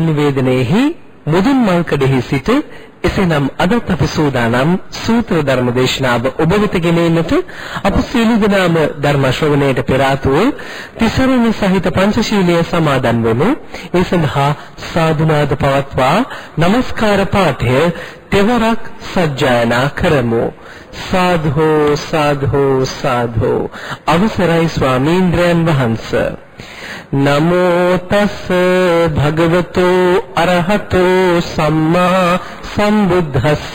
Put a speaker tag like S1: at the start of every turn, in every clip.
S1: ධර්ම sannivedanayehi මුදුන් මල්කඩෙහි සිට එසේනම් අදත් අපි සූදානම් සූත්‍ර ධර්ම දේශනාව ඔබ වෙත ගෙනෙන්නට අප සියලු දෙනාම ධර්ම ශ්‍රවණයට පෙර ආතුව තිසරණ සහිත පංචශීලයේ සමාදන් වෙමු. ඒ සඳහා සාදුනාද පවත්වා নমස්කාර පාඨය තෙවරක් සජ්ජායනා කරමු. සාධෝ සාධෝ සාධෝ අවසරයි ස්වාමීන්ද්‍රයන් වහන්සේ. නමෝ තස් භගවතෝ අරහතෝ සම්මා සම්බුද්දස්ස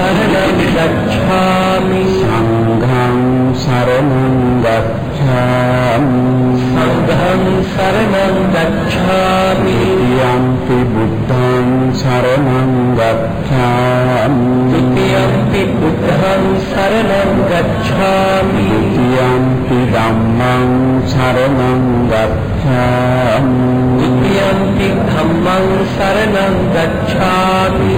S1: शरणं गच्छामि
S2: सङ्घं शरणं गच्छामि
S1: सङ्घं शरणं गच्छामि
S2: यम्पि बुद्धं शरणं गच्छामि
S1: यम्पि बुद्धं शरणं गच्छामि
S2: यम्पि धम्मं शरणं गच्छामि
S1: යන්ති ධම්මං සරණං ගච්ඡාමි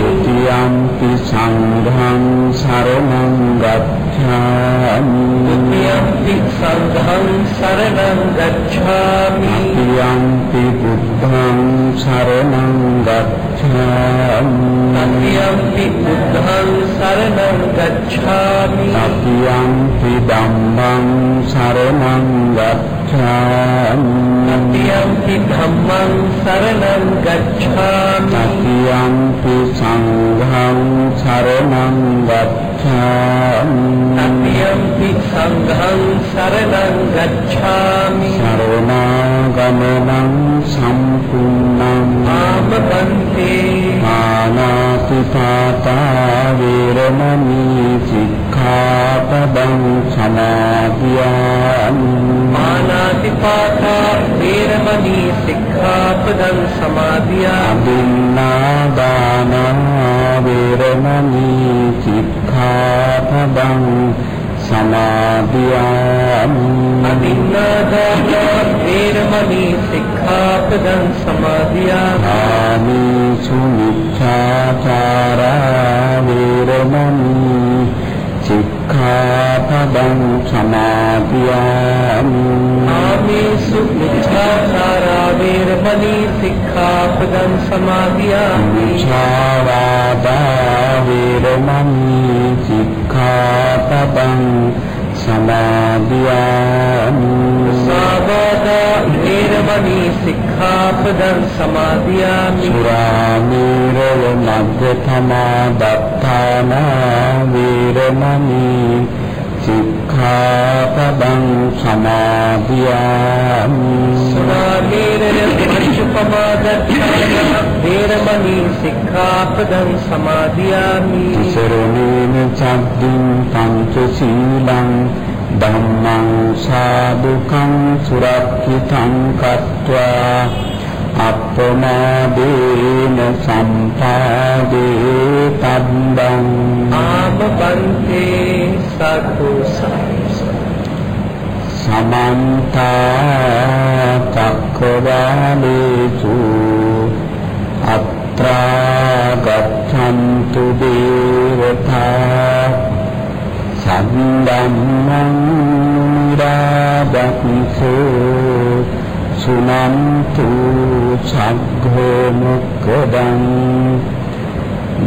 S2: යන්ති සංඝං සරණං ගච්ඡාමි
S1: යන්ති සංඝං සරණං ගච්ඡාමි
S2: යන්ති බුද්ධං සරණං ගච්ඡාමි
S1: යන්ති බුද්ධං සරණං ගච්ඡාමි
S2: යන්ති ධම්මං සරණං ගච්ඡාමි
S1: gacchami
S2: Satyampi dhammam saranam gacchami
S1: Satyampi sangham saranam gacchami
S2: Satyampi sangham
S1: saranam
S2: gacchami Saranagamamam sampunnam Amabante Anatipata
S1: viramani citta සික්ඛාපදං සමාදියාමි.
S2: අදින්නාදානං වේරමණී සික්ඛාපදං සමාදියාමි.
S1: අදින්නාදාන වේරමණී සික්ඛාපදං සමාදියාමි.
S2: ආමිසු මිච්ඡාචාරා වේරමණී සික්ඛාපදං සමාදියාමි
S1: ආමේසු මිච්ඡාචාරා වේරමණී සික්ඛාපදං සමාදියාමි
S2: මිච්ඡාවාදා වේරමණී සික්ඛාපදං සමාදියාමි.
S1: සාවාදා වේරමණී සික්ඛාපදං සමාදියාමි.
S2: සුරාමේරය මග්ගතමා දත්තානා වේරමණී සික්ඛාපදං සමාදියාමි.
S1: සුනාමේරය පංචපමාදත්තාන වේරමණී සික්ඛාපදං සමාදියාමි.
S2: සරණේන චද්දින් පංචශීලං ධම්මං සාදුකං සුරක්ඛිතං කତ୍වා. අප්පමාදේන සම්පාදේ තබ්බං.
S1: ආමබන්තේ සතු සාසස
S2: සමන්ත චක්කවාලේසු අත්‍රා ගච්ඡන්තු දේවතා සම්දම්මං නිරාදක්ඛෝ සුනන්තු සග්ගෝ මොක්කදං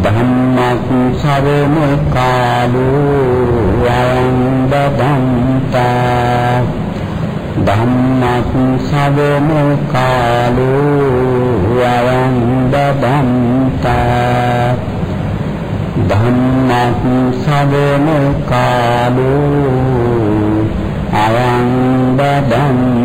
S2: ධම්මක් සරණ කාලෝ අයං බදන්තා ධම්මක් සරණ කාලෝ අයං බදන්තා ධම්මක් සරණ කාලෝ අයං බදන්තා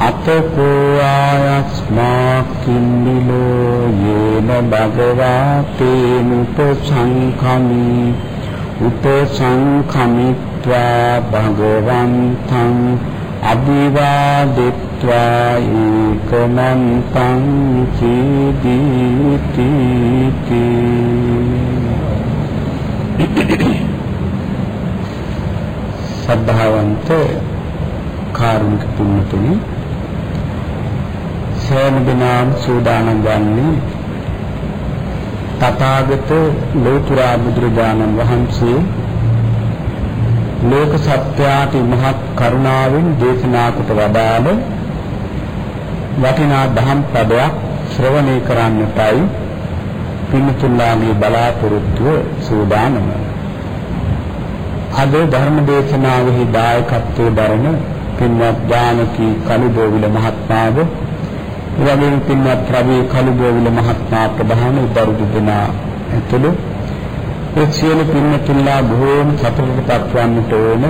S2: අතකෝ ආයස්මා කින්දිලෝ යේන භගවා තේනුප සංඛමි උපසංඛමිත්වා භගවන්තං අභිවාදිත්වා ඒකමන්තං චීදීති සද්ධාවන්ත කාරුණික පුණ්‍යතුනි සෑම දිනම සූදානම් වන්නේ තථාගත ලෝතුරා බුදුරජාණන් වහන්සේ ලෝක සත්‍යයට මහත් කරුණාවෙන් දේශනා කොට වදාළ වටිනා දහම් පදයක් ශ්‍රවණය කරන්නටයි පින්තුල්ලාගේ බලාපොරොත්තුව සූදානම. අද ධර්ම දේශනාවෙහි දායකත්වයේ දරන පින්වත් ඥානකී කළුබෝවිල මහත්මයාව එවැගේම පින්වත් රවී කළුබෝවිල මහත්මයා ප්‍රධාන උදව් දෙනා ඇතුළු ඒ සියලු පින්තුල්ලා බොහෝම සතුටටපත් වන්නට ඕන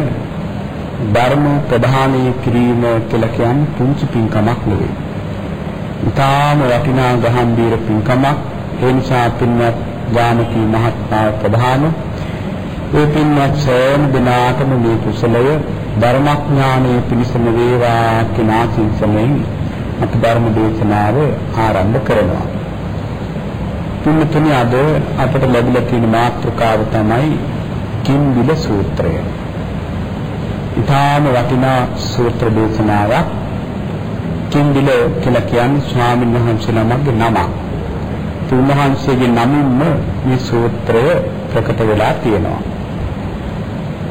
S2: ධර්ම ප්‍රධානී කිරීම කියලා කියන්නේ පුංචි පින්කමක් නෙවෙයි. ඊටාම වටිනා ගහම්බීර පින්කමක්. ඒ නිසා පින්වත් ඥානකී මහත්මයා ප්‍රධාන ඒ පින්වත් සෑම දිනාටම මේ කුසලය ධර්මඥානයේ පිණසම වේවා කියන ආශිංසයෙන් අපි ධර්ම දේශනාව ආරම්භ කරනවා. තුන්වෙනි අද අපට ලැබිලා තියෙන මාතෘකාව තමයි කිම්බිල සූත්‍රය. ඊටාම වටිනා සූත්‍ර දේශනාවක්. කිම්බිල කියලා කියන්නේ ස්වාමීන් වහන්සේ නමක්ගේ නමක්. තුන්වහන්සේගේ නමින්ම මේ සූත්‍රය ප්‍රකට වෙලා තියෙනවා.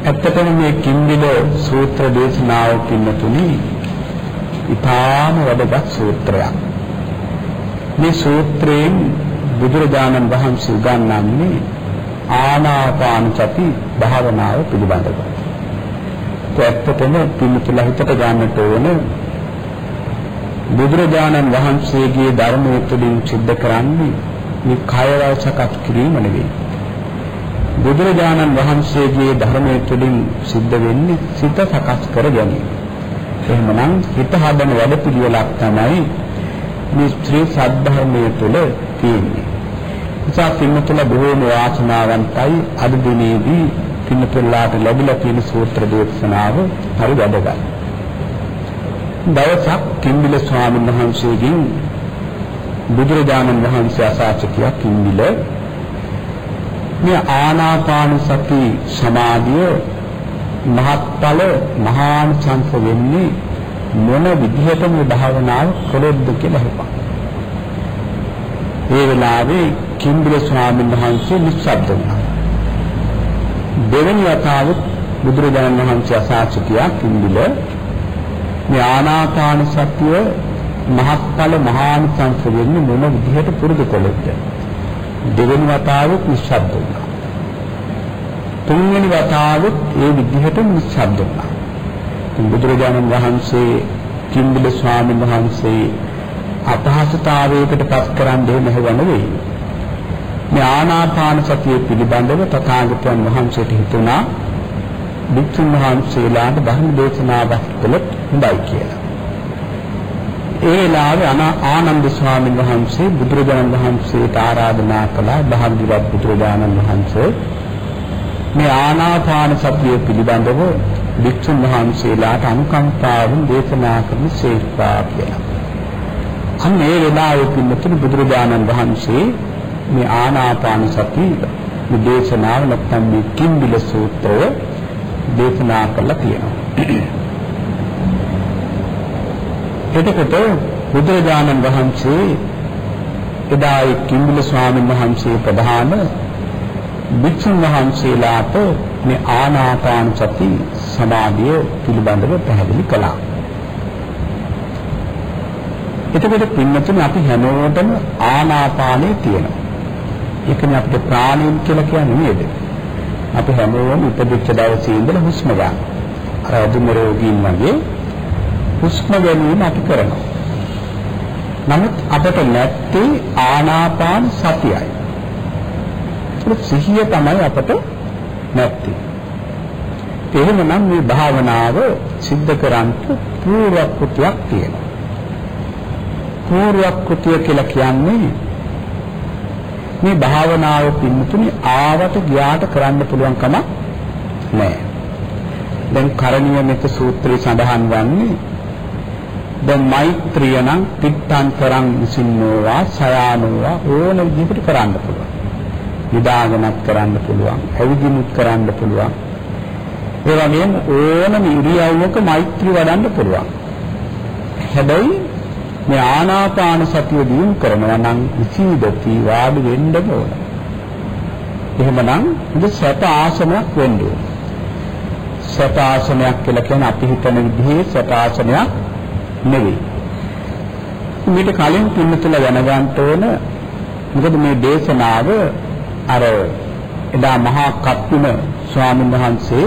S2: ඇත්තටම මේ කිම්බිල සූත්‍ර දේශනාව පින්නතුනි ඊටාම වැදගත් සූත්‍රයක්. මේ සූත්‍රයෙන් බුදුරජාණන් වහන්සේ උගන්වන්නේ ආනාපාන සති භාවනාව පිළිබඳව. ඇත්තටම පිළිතුල හිතට ගන්නට ඕන බුදුරජාණන් වහන්සේගේ ධර්මයේ තුලින් සිද්ධ කරන්නේ මේ කය වසකත් කිරීම නෙවෙයි. බුදුරජාණන් වහන්සේගේ ධර්මයේ තුලින් සිද්ධ වෙන්නේ සිත සකස් කර ගැනීම. එහෙමනම් හිත හදන වැඩ පිළිවෙලක් තමයි මේ ශ්‍රී සද්ධර්මයේ තුල තියෙන්නේ. නිසා පින්නතුල බොහෝම වාසනාවන්තයි අද දිනේදී පින්නතුල්ලාට ලැබිලා තියෙන සූත්‍ර දේශනාව හරි වැදගත්. දවසක් කිම්බිල ස්වාමීන් වහන්සේගෙන් බුදුරජාණන් වහන්සේ අසාචකියක් කිම්බිල මේ ආනාපාන සති සමාධිය මහත්ඵල මහාන් සංස වෙන්නේ මොන විදිහට මේ භාවනාව කළොත්ද කියලා හිතපන්. ඒ වෙලාවේ කිම්බිල ස්වාමීන් වහන්සේ නිස්සබ්ද වුණා. දෙවෙනි වතාවත් බුදුරජාණන් වහන්සේ අසාචකියා කිම්බිල මේ ආනාපාන සතිය මහත්ඵල මහාන් සංස වෙන්නේ මොන විදිහට පුරුදු කළොත්ද? දෙවෙනි වතාවත් නිස්සබ්ද වුණා. තුන්වෙනි වතාවත් ඒ විදිහට නිස්සබ්ද වුණා. බුදුරජාණන් වහන්සේ කිම්බිල ස්වාමීන් වහන්සේ අපහසුතාවයකට පත් කරන්නේ නැහැ නෙවෙයි. මේ ආනාපාන සතිය පිළිබඳව තථාගතයන් වහන්සේට හිතුණා භික්ෂුන් වහන්සේලාට ධර්ම දේශනාවක් කළොත් හොඳයි කියලා. ඒ වෙලාවේ ආනන්ද ස්වාමීන් වහන්සේ බුදුරජාණන් වහන්සේට ආරාධනා කළා භාග්‍යවත් බුදුරජාණන් වහන්සේ මේ ආනාපාන සතිය පිළිබඳව භික්ෂුන් වහන්සේලාට අනුකම්පාවෙන් දේශනා කරන ශේෂ්ඨා කියලා. අන්න ඒ වෙලාවේ පින්නතුනි බුදුරජාණන් වහන්සේ මේ ආනාපාන සති මේ දේශනාව නැත්නම් මේ කිම්බිල සූත්‍රය දේශනා කළා තියෙනවා. එතකොට බුදුරජාණන් වහන්සේ එදා ඒ කිම්බිල ස්වාමීන් වහන්සේ ප්‍රධාන භික්ෂුන් වහන්සේලාට මේ ආනාපාන සති සමාධිය පිළිබඳව පැහැදිලි කළා. එතකොට පින්නතුනේ අපි හැමෝටම ආනාපානෙ තියෙනවා. ඒකනේ අපිට ප්‍රාණීන් කියලා කියන්නේ නේද? අපි හැමෝම ඉපදිච්ච දවසේ ඉඳලා හුස්ම ගන්න. අදුම රෝගීන් වගේ හුස්ම ගැනීම අපි කරනවා. නමුත් අපට නැත්තේ ආනාපාන සතියයි. ඒක සිහිය තමයි අපට නැත්තේ. එහෙමනම් මේ භාවනාව සිද්ධ කරන්ට පූර්ව කෘතියක් තියෙනවා. පූර්ව කෘතිය කියලා කියන්නේ මේ භාවනාව පින්තුනි ආවට ගියාට කරන්න පුළුවන් කමක් නැහැ. දැන් කරණීය මෙත සූත්‍රයේ සඳහන් වන්නේ දැන් මෛත්‍රිය නම් පිට්ඨං කරන් විසින්නෝවා සයානෝවා ඕන විදිහට කරන්න පුළුවන්. නිදාගෙනත් කරන්න පුළුවන්, ඇවිදිනුත් කරන්න පුළුවන්. ඒ වගේම ඕනම ඉරියව්වක මෛත්‍රී වඩන්න පුළුවන්. හැබැයි මේ ආනාපාන සතිය දියුණු කරනවා නම් විචීදති වාඩි වෙන්න ඕන. එහෙමනම් ഇത് සැප ආසනයක් වෙන්න ඕන. සැප ආසනයක් කියලා කියන්නේ අපි හිතන විදිහේ සැප ආසනයක් නෙවෙයි. මේක කලින් පින්නතුල දැනගන්න ඕන මොකද මේ දේශනාව අර එදා මහා කප්පින ස්වාමීන් වහන්සේ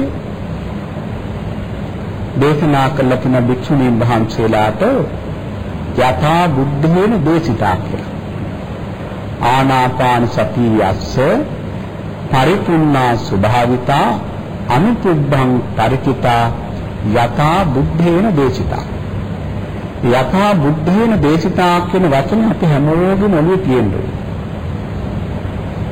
S2: දේශනා කළ තින භික්ෂුණීන් වහන්සේලාට යථා බුද්ධේන දේශිතා කියලා. ආනාපාන සතියස්ස පරිපුන්නා ස්වභාවිතා අනුපුබ්බං පරිචිතා යථා බුද්ධේන දේශිතා. යථා බුද්ධේන දේශිතා කියන වචනේ අපි හැමෝගෙම ඔළුවේ තියෙනවා.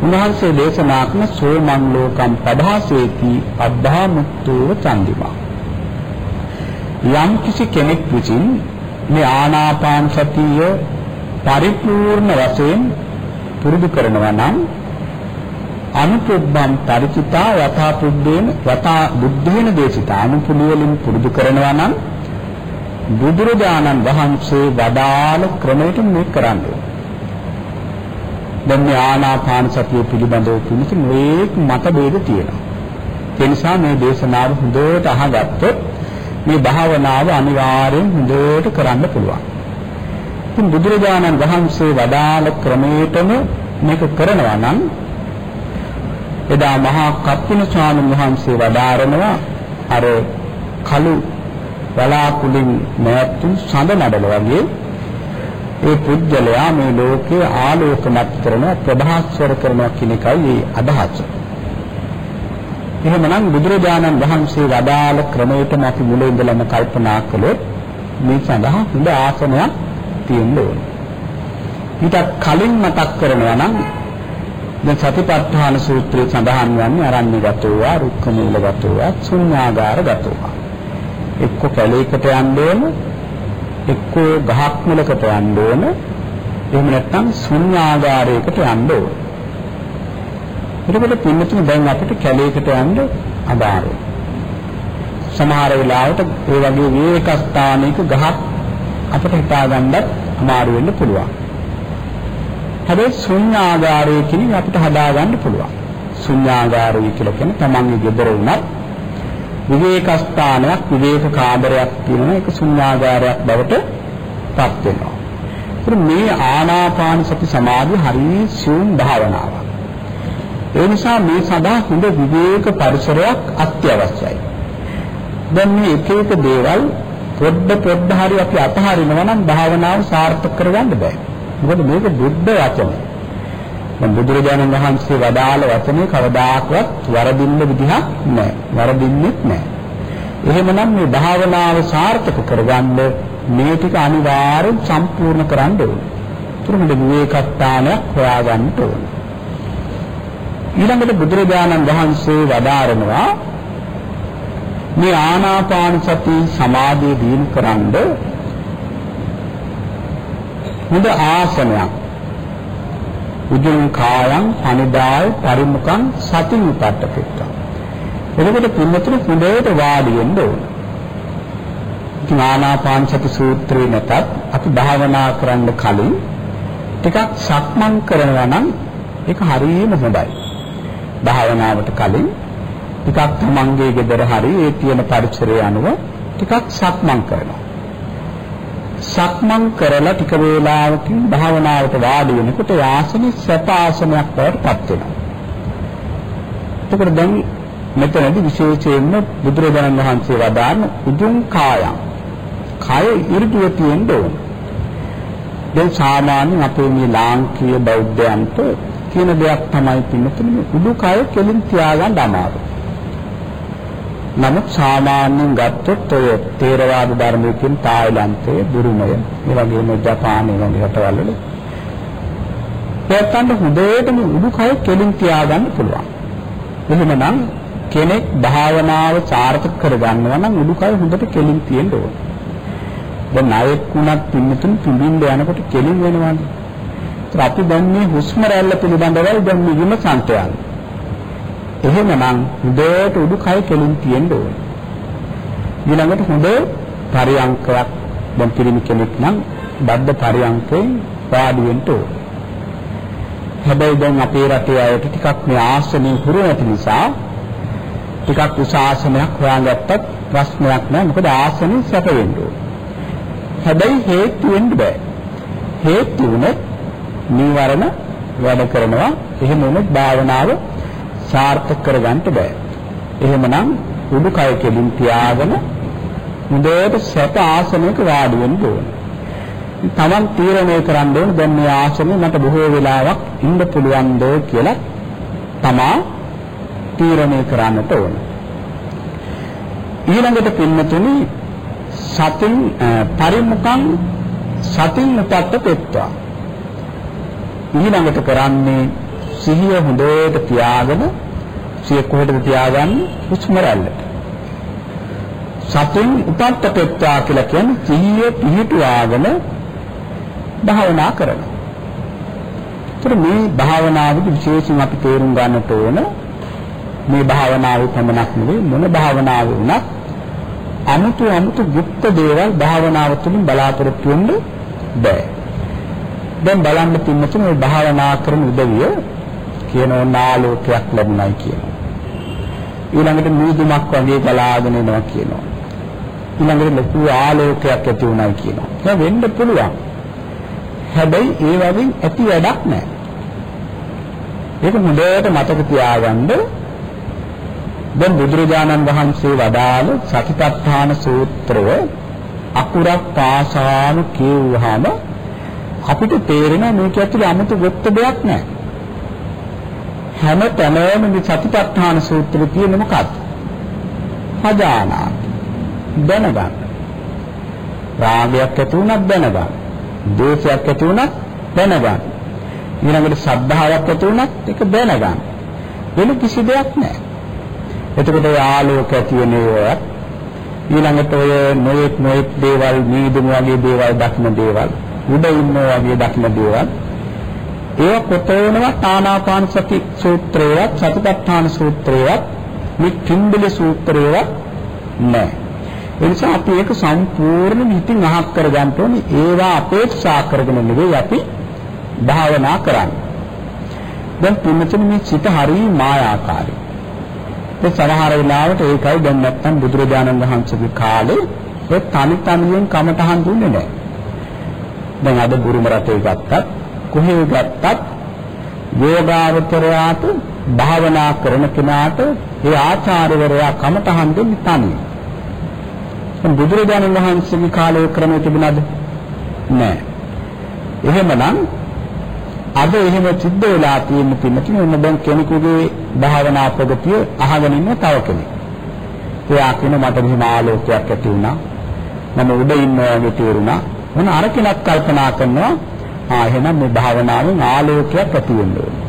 S2: උන්වහන්සේ දේශනා කරන සෝමං ලෝකම් පදාසේති අද්ධා මුක්තෝව චන්දිමා. යම් කිසි කෙනෙක් විසින් මේ ආනාපාන සතිය පරිපූර්ණ වශයෙන් පුරුදු කරනවා නම් අනුපුබ්බම් පරිචිතා යථා පුබ්බේන යථා බුද්ධේන දේශිතා අනුපුලියලින් පුරුදු කරනවා නම් බුදුරජාණන් වහන්සේ වදාළ ක්‍රමයට මේ කරන්නේ. දැන් මේ ආනාපාන සතිය පිළිබඳව කිසිම මේක මත ભેද තියෙනවා. ඒ නිසා මේ දේශනාව හොඳට අහගත්තොත් මේ භාවනාව අනිවාර්යෙන් හොඳට කරන්න පුළුවන්. ඉතින් බුදුරජාණන් වහන්සේ වදාළ ක්‍රමයටම මේක කරනවා නම් එදා මහා කප්පින ස්වාමීන් වහන්සේ වදාරනවා අර කළු බලාකුලින් නැවතුම් සඳ නඩල වගේ ඒ පුද්ගලයා මේ ලෝකේ ආලෝකමත් කරන ප්‍රභාස්වර කරනවා කියන එකයි මේ අදහස. එහෙමනම් බුදුරජාණන් වහන්සේ වදාළ ක්‍රමයටම අපි මුල ඉඳලම කල්පනා කළොත් මේ සඳහා හොඳ ආසනයක් තියෙන්න ඕනේ. ඊට කලින් මතක් කරනවා නම් දැන් සතිපට්ඨාන සූත්‍රයේ සඳහන් වන්නේ අරණ්‍යගතෝවා, රුක්කමූලගතෝවා, ශුන්‍යාගාරගතෝවා. එක්ක කැලේකට යන්න ඕන, එක්ක ගහක් මුලකට යන්න ඕන, එහෙම නැත්නම් ශුන්‍යාගාරයකට යන්න ඕන. එතකොට පින්නතුනේ දැන් අපිට කැලේකට යන්න අදාළයි. සමහර වෙලාවට ඒ වගේ විවේක ස්ථානයක ගහක් අපිට හිතාගන්නත් අමාරු වෙන්න පුළුවන්. හැබැයි ශුන්‍යාගාරයකින් අපිට හදාගන්න පුළුවන්. ශුන්‍යාගාරය කියලා කියන්නේ තමන්ගේ ගෙදර වුණත් විවේක ස්ථානයක් විවේක කාමරයක් තියෙන එක ශුන්‍යාගාරයක් බවට පත් වෙනවා. මේ ආනාපාන සති සමාධිය හරිය සියුම් භාවනාවක්. ඒ නිසා මේ සඳහා හොඳ විවේක පරිසරයක් අත්‍යවශ්‍යයි. දැන් මේ එක එක දේවල් පොඩ්ඩ පොඩ්ඩ හරි අපි අතහරිනවා නම් භාවනාව සාර්ථක කරගන්න බෑ. මොකද මේක බුද්ධ වචනය. දැන් බුදුරජාණන් වහන්සේ වදාළ වචනේ කවදාකවත් වරදින්න විදිහක් නැහැ. වරදින්නෙත් නැහැ. එහෙමනම් මේ භාවනාව සාර්ථක කරගන්න මේ ටික අනිවාර්යෙන් සම්පූර්ණ කරන්න ඕනේ. තුරුමද විවේකස්ථානයක් හොයාගන්න ඕනේ. ඊළඟට බුදුරජාණන් වහන්සේ වදාරනවා මේ ආනාපාන සති සමාධිය දිනු කරන්ඩ හොඳ ආසනයක් උජුං කායං අනිදාය පරිමුඛං සතින් උපට්ඨපෙත්තා. එතකොට පින්නතුන හොඳට වාඩි වෙන්න ඕන. ඉතින් ආනාපාන සති සූත්‍රේ නැතත් අපි භාවනා කරන්න කලින් ටිකක් සක්මන් කරනවා නම් ඒක හරියම හොඳයි. භාවනාවට කලින් ටිකක් තමන්ගේ ගෙදර හරි ඒ තියෙන පරිසරය අනුව ටිකක් සක්මන් කරනවා. සක්මන් කරලා ටික වේලාවකින් භාවනාවට වාඩි වෙනකොට ආසනෙ සැප ආසනයක් බවට පත් වෙනවා. එතකොට දැන් මෙතනදී විශේෂයෙන්ම බුදුරජාණන් වහන්සේ වදාන උදුම් කායම්. කය 이르දුව තියෙන්න ඕන. දැන් සාමාන්‍යයෙන් අපේ මේ ලාංකීය බෞද්ධයන්ට කියන දෙයක් තමයි පින්නතුනේ උඩුකය කෙලින් තියාගන්න අමාරුයි. නමුත් සාමාන්‍යයෙන් ගත්තොත් ඔය තේරවාද ධර්මයේ කියන තායිලන්තයේ බුරුමය, ඒ වගේම ජපානයේ වගේ රටවල් වල පැත්තන්ට හොඳටම උඩුකය කෙලින් තියාගන්න පුළුවන්. එහෙමනම් කෙනෙක් භාවනාව සාර්ථක කරගන්නවා නම් උඩුකය හොඳට කෙලින් තියෙන්න ඕනේ. දැන් නායක වුණත් පින්නතුන් පිළිඳ යනකොට කෙලින් වෙනවානේ. ඒත් අපි දැන් මේ හුස්ම රැල්ල පිළිබඳවයි දැන් මේ විමසන්ත යන්නේ. එහෙමනම් හොඳට උඩුකය කෙලින් තියෙන්න ඕනේ. ඊළඟට හොඳ පරියංකයක් දැන් පිළිමි කෙනෙක් නම් බද්ධ පරියංකයෙන් වාඩි වෙන්න ඕනේ. හැබැයි දැන් අපේ රටේ අයට ටිකක් මේ ආසනෙ හුරු නැති නිසා ටිකක් උස ආසනයක් හොයාගත්තත් ප්‍රශ්නයක් නෑ මොකද ආසනෙ සැප වෙන්න ඕනේ. හැබැයි හේතු වෙන්න බෑ. හේතු වුණොත් නීවරණ වැඩ කරනවා. එහෙම වුණොත් භාවනාව සාර්ථක කරගන්න බෑ. එහෙමනම් උඩුකය කෙලින් තියාගෙන හොඳට සැප ආසනයක වාඩි වෙන්න ඕනේ. තමන් තීරණය කරන්න ඕනේ දැන් මේ ආසනේ මට බොහෝ වෙලාවක් ඉන්න පුළුවන්ද කියලා තමා තීරණය කරන්නට ඕන. ඊළඟට පින්නතුනි සතින් පරිමුඛං සතින් උපත්ත පෙත්වා. ඊළඟට කරන්නේ සිහිය හොඳට තියාගෙන සිය කොහෙටද තියාගන්නේ හුස්ම රැල්ලට. සතින් උපත්ත පෙත්වා කියලා කියන්නේ සිහිය පිහිටුවාගෙන භාවනා කරනවා. ඒතර මේ භාවනාවේදී විශේෂයෙන් අපි තේරුම් ගන්නට ඕන මේ භාවනාවේ පමණක් නෙවෙයි මොන භාවනාව වුණත් අමුතු අමුතු গুপ্ত දේවල් භාවනාව තුළින් බලාපොරොත්තු වෙන්න බෑ. දැන් බලන්න පින්නතුනේ මේ භාවනා කරන උදවිය කියන නාලෝකයක් ලැබුණයි කියනවා. ඊළඟට මූදුමක් වගේ ගලාගෙන එනවා කියනවා. ඊළඟට ලොකු ආලෝකයක් ඇති වුණයි කියනවා. ඒක වෙන්න පුළුවන්. හැබැයි ඒ වගේ ඇති වැඩක් නැහැ. ඒක හොඳට මතක තියාගන්න දැන් බුදුරජාණන් වහන්සේ වදාළ සතිපට්ඨාන සූත්‍රය අකුරක් පාසාම කියවුවාම අපිට තේරෙනවා මේක ඇතුලේ 아무තු ගොත්ත දෙයක් නැහැ. හැම තැනම මේ සතිපට්ඨාන සූත්‍රය තියෙන්නේ මොකක්ද? හදානාති. දැනගන්න. රාගයක් ඇති වුණත් දැනගන්න. ද්වේෂයක් ඇති වුණත් දැනගන්න. ඊළඟට ශ්‍රද්ධාවක් ඇති වුණත් ඒක දැනගන්න. වෙන කිසි දෙයක් නැහැ. එතකොට ඔය ආලෝක ඇති වෙන ඒවා ඊළඟට ඔය නොයෙක් නොයෙක් දේවල් නීදුම වගේ දේවල් දක්න දේවල් උඩ ඉන්නවා වගේ දක්න දේවල් ඒව කොතනවත් ආනාපාන සති සූත්‍රයවත් සතිපට්ඨාන සූත්‍රයවත් මේ කිම්බල සූත්‍රයවත් නැහැ. ඒ නිසා අපි ඒක සම්පූර්ණ හිතින් අහක් කරගන්න ඕනේ. ඒවා අපේක්ෂා කරගෙන නෙවෙයි අපි භාවනා කරන්නේ. දැන් පුන්නතුනි මේ සිත හරිය මායාකාරී. ඒ සමහර වෙලාවට ඒකයි දැන් නැත්තම් බුදුරජාණන් වහන්සේගේ කාලේ ඒ තනි තනියෙන් කමටහන් දුන්නේ නැහැ. දැන් අද බුරුම රටේ ගත්තත් කොහේ ගත්තත් යෝගාවචරයාට භාවනා කරන කෙනාට ඒ ආචාර්යවරයා කමටහන් දෙන්නේ තනියෙන්. දැන් බුදුරජාණන් වහන්සේගේ කාලේ ක්‍රමය තිබුණාද? නැහැ. එහෙමනම් අද එහෙම සිද්ධ වෙලා තියෙන පින්නකින් ඔන්න දැන් කෙනෙකුගේ භාවනා ප්‍රගතිය අහගෙන ඉන්න තව කෙනෙක්. එයා කියන මට මෙහිම ආලෝකයක් ඇති වුණා. මම උඩ ඉන්නවා වගේ තේරුණා. මොන අර කෙනෙක් කල්පනා කරනවා ආ එහෙනම් මේ භාවනාවෙන් ආලෝකයක් ඇති වෙන්න ඕනේ.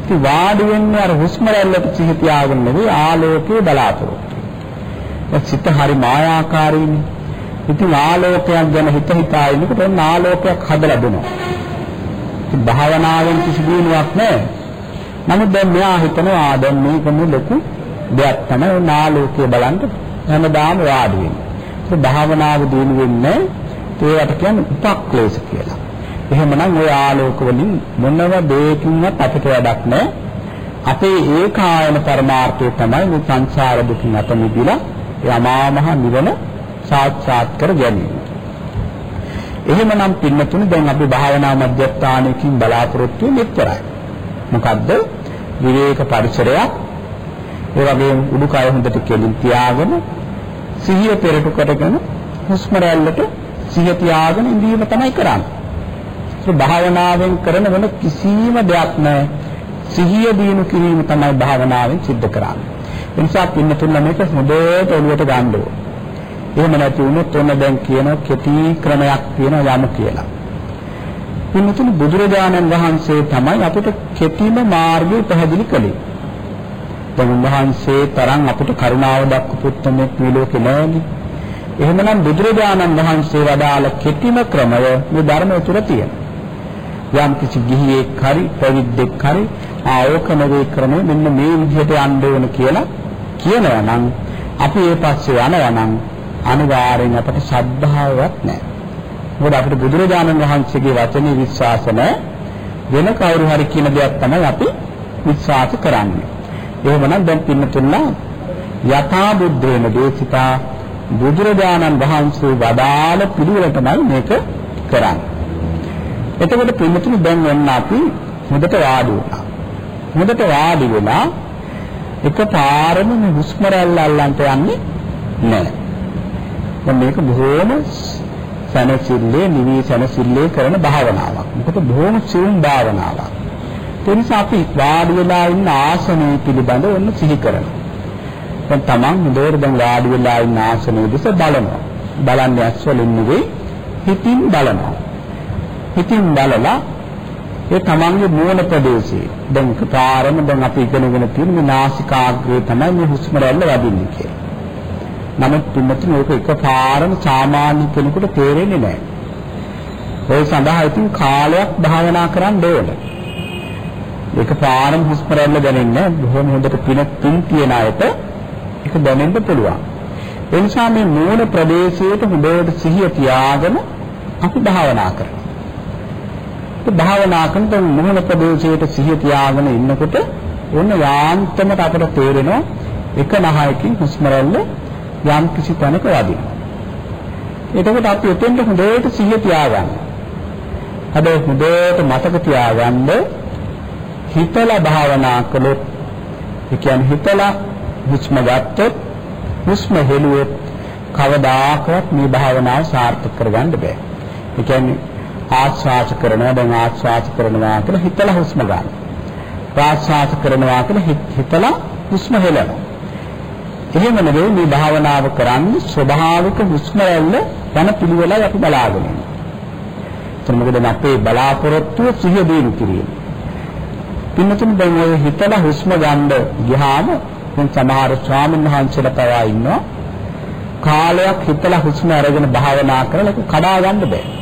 S2: ඉතින් වාඩි වෙන්නේ අර හුස්ම රැල්ලට සිහි තියාගෙන නෙවෙයි ආලෝකේ බලාපොරොත්තු. ඒ සිත හරි මායාකාරීනේ. ඉතින් ආලෝකයක් ගැන හිත හිතා ඉන්නකොට ඔන්න ආලෝකයක් හදලා දෙනවා. භාවනාවෙන් කිසි දිනුවක් නැහැ. නමුත් දැන් මෙයා හිතනවා දැන් මේකම ලොකු දෙයක් තමයි නාලෝකයේ බලන්න හැමදාම වාඩි වෙන්නේ. ඒක භාවනාව දිනු වෙන්නේ ඒවට කියන්නේ උපක්ලේශ කියලා. එහෙමනම් ওই ආලෝක වලින් මොනව දෙයකින්වත් අපිට වැඩක් නැහැ. අපේ ඒකායන පරමාර්ථය තමයි මේ සංසාර දුකින් අත මිදලා යමා මහ නිවන සාක්ෂාත් කර ගැනීම. එහෙමනම් පින්නතුනේ දැන් අපි භාවනා මධ්‍යස්ථානයකින් බලාපොරොත්තු වෙන්නේ මෙච්චරයි. මොකද්ද? විවේක පරිසරයක් ඒ වගේම උඩුකය හොඳට කෙලින් තියාගෙන සිහිය පෙරටු කරගෙන හුස්ම රැල්ලට සිහිය තියාගෙන ඉඳීම තමයි කරන්නේ. ඒ භාවනාවෙන් කරන වෙන කිසිම දෙයක් නැහැ. සිහිය දිනු කිරීම තමයි භාවනාවෙන් සිද්ධ කරන්නේ. ඒ නිසා පින්නතුන් මේක හොඳට ඔළුවට ගන්න ඕනේ. එහෙම නැති වුණොත් ඔන්න දැන් කියන කෙටි ක්‍රමයක් තියෙන යමු කියලා. පින්නතුන් බුදුරජාණන් වහන්සේ තමයි අපිට කෙටිම මාර්ගය පැහැදිලි කළේ. දැන් උන්වහන්සේ තරම් අපිට කරුණාව දක්වපු උත්මෙක් මේ ලෝකේ නැහැනේ. එහෙමනම් බුදුරජාණන් වහන්සේ වදාළ කෙටිම ක්‍රමය මේ ධර්මය තුල තියෙනවා. යම් කිසි ගිහියෙක් හරි පැවිද්දෙක් හරි ආයෝකනවේ ක්‍රමය මෙන්න මේ විදිහට යන්න ඕන කියලා කියනවා නම් අපි ඒ පස්සේ යනවා නම් අනිවාර්යෙන් අපට ශ්‍රද්ධාවක් නැහැ. මොකද අපිට බුදුරජාණන් වහන්සේගේ වචනේ විශ්වාස වෙන කවුරු හරි කියන දෙයක් තමයි අපි විශ්වාස කරන්නේ. එහෙමනම් දැන් පින්නතුල්ලා යථා බුද්ධේන දේශිතා බුදුරජාණන් වහන්සේ වදාළ පිළිවෙලටමයි මේක කරන්නේ. එතකොට පින්නතුනි දැන් වෙන්න අපි හොඳට වාඩි වුණා. හොඳට වාඩි වෙලා එකපාරම මේ හුස්ම රැල්ල අල්ලන්ට යන්නේ නැහැ. දැන් මේක බොහොම සනසිල්ලේ නිවි සනසිල්ලේ කරන භාවනාවක්. මොකද බොහොම සිවුම් භාවනාවක්. ඒ නිසා අපි වාඩි වෙලා ඉන්න ආසනය පිළිබඳව ඔන්න සිහි කරනවා. දැන් Taman හොඳට දැන් වාඩි වෙලා ඉන්න ආසනය දෙස බලනවා. බලන්නේ ඇස්වලින් නෙවෙයි හිතින් බලනවා. හිතින් බලලා ඒ තමන්ගේ මූල ප්‍රදේශයේ දැන් පාරම දැන් අපි ඉගෙනගෙන තියෙන මේ නාසිකාග්‍රේ තමයි මේ හුස්ම රැල්ල වදින්නේ කියලා. නමුත් පින්නතුන් ඒක එකපාරම සාමාන්‍ය කෙනෙකුට තේරෙන්නේ නැහැ. ඒ සඳහා ඉතින් කාලයක් භාවනා කරන්න ඕනේ. එකපාරම හුස්ම රැල්ල දැනෙන්නේ බොහොම හොඳට පින තුන් තියන අයට ඒක දැනෙන්න පුළුවන්. ඒ නිසා මේ මූල ප්‍රදේශයට හොඳට සිහිය තියාගෙන අපි භාවනා කරනවා. ඒ භාවනා කරන මූල ප්‍රදේශයට සිහිය තියාගෙන ඉන්නකොට ඔන්න යාන්තමට අපට තේරෙනවා එක නහයකින් හුස්ම රැල්ල යම් කිසි තැනක වදිනවා. එතකොට අපි එතෙන්ට හොඳට සිහිය තියාගන්න. හැබැයි හොඳට මතක තියාගන්න හිතලා භාවනා කළොත් ඒ කියන්නේ හිතලා හුස්ම ගත්තොත් හුස්ම හෙළුවොත් කවදාකවත් මේ භාවනාව සාර්ථක කරගන්න බෑ. ඒ කියන්නේ ආස්වාස කරනවා දැන් ආස්වාස කරනවා කියලා හිතලා හුස්ම ගන්න. ප්‍රාස්වාස කරනවා කියලා හිතලා හුස්ම හෙලනවා. එහෙම නෙවෙයි මේ භාවනාව කරන්නේ ස්වභාවික හුස්ම රැල්ල යන පිළිවෙලයි අපි බලාගෙන ඉන්නේ. එතන මොකද අපේ බලාපොරොත්තුව සිහිය දිනු කිරීම. පින්නතුන් දැන් ඔය හිතලා හුස්ම ගන්න ගියාම දැන් සමහර ස්වාමීන් වහන්සේලා පවා ඉන්නවා කාලයක් හිතලා හුස්ම අරගෙන භාවනා කරලා ඒක කඩා ගන්න බෑ.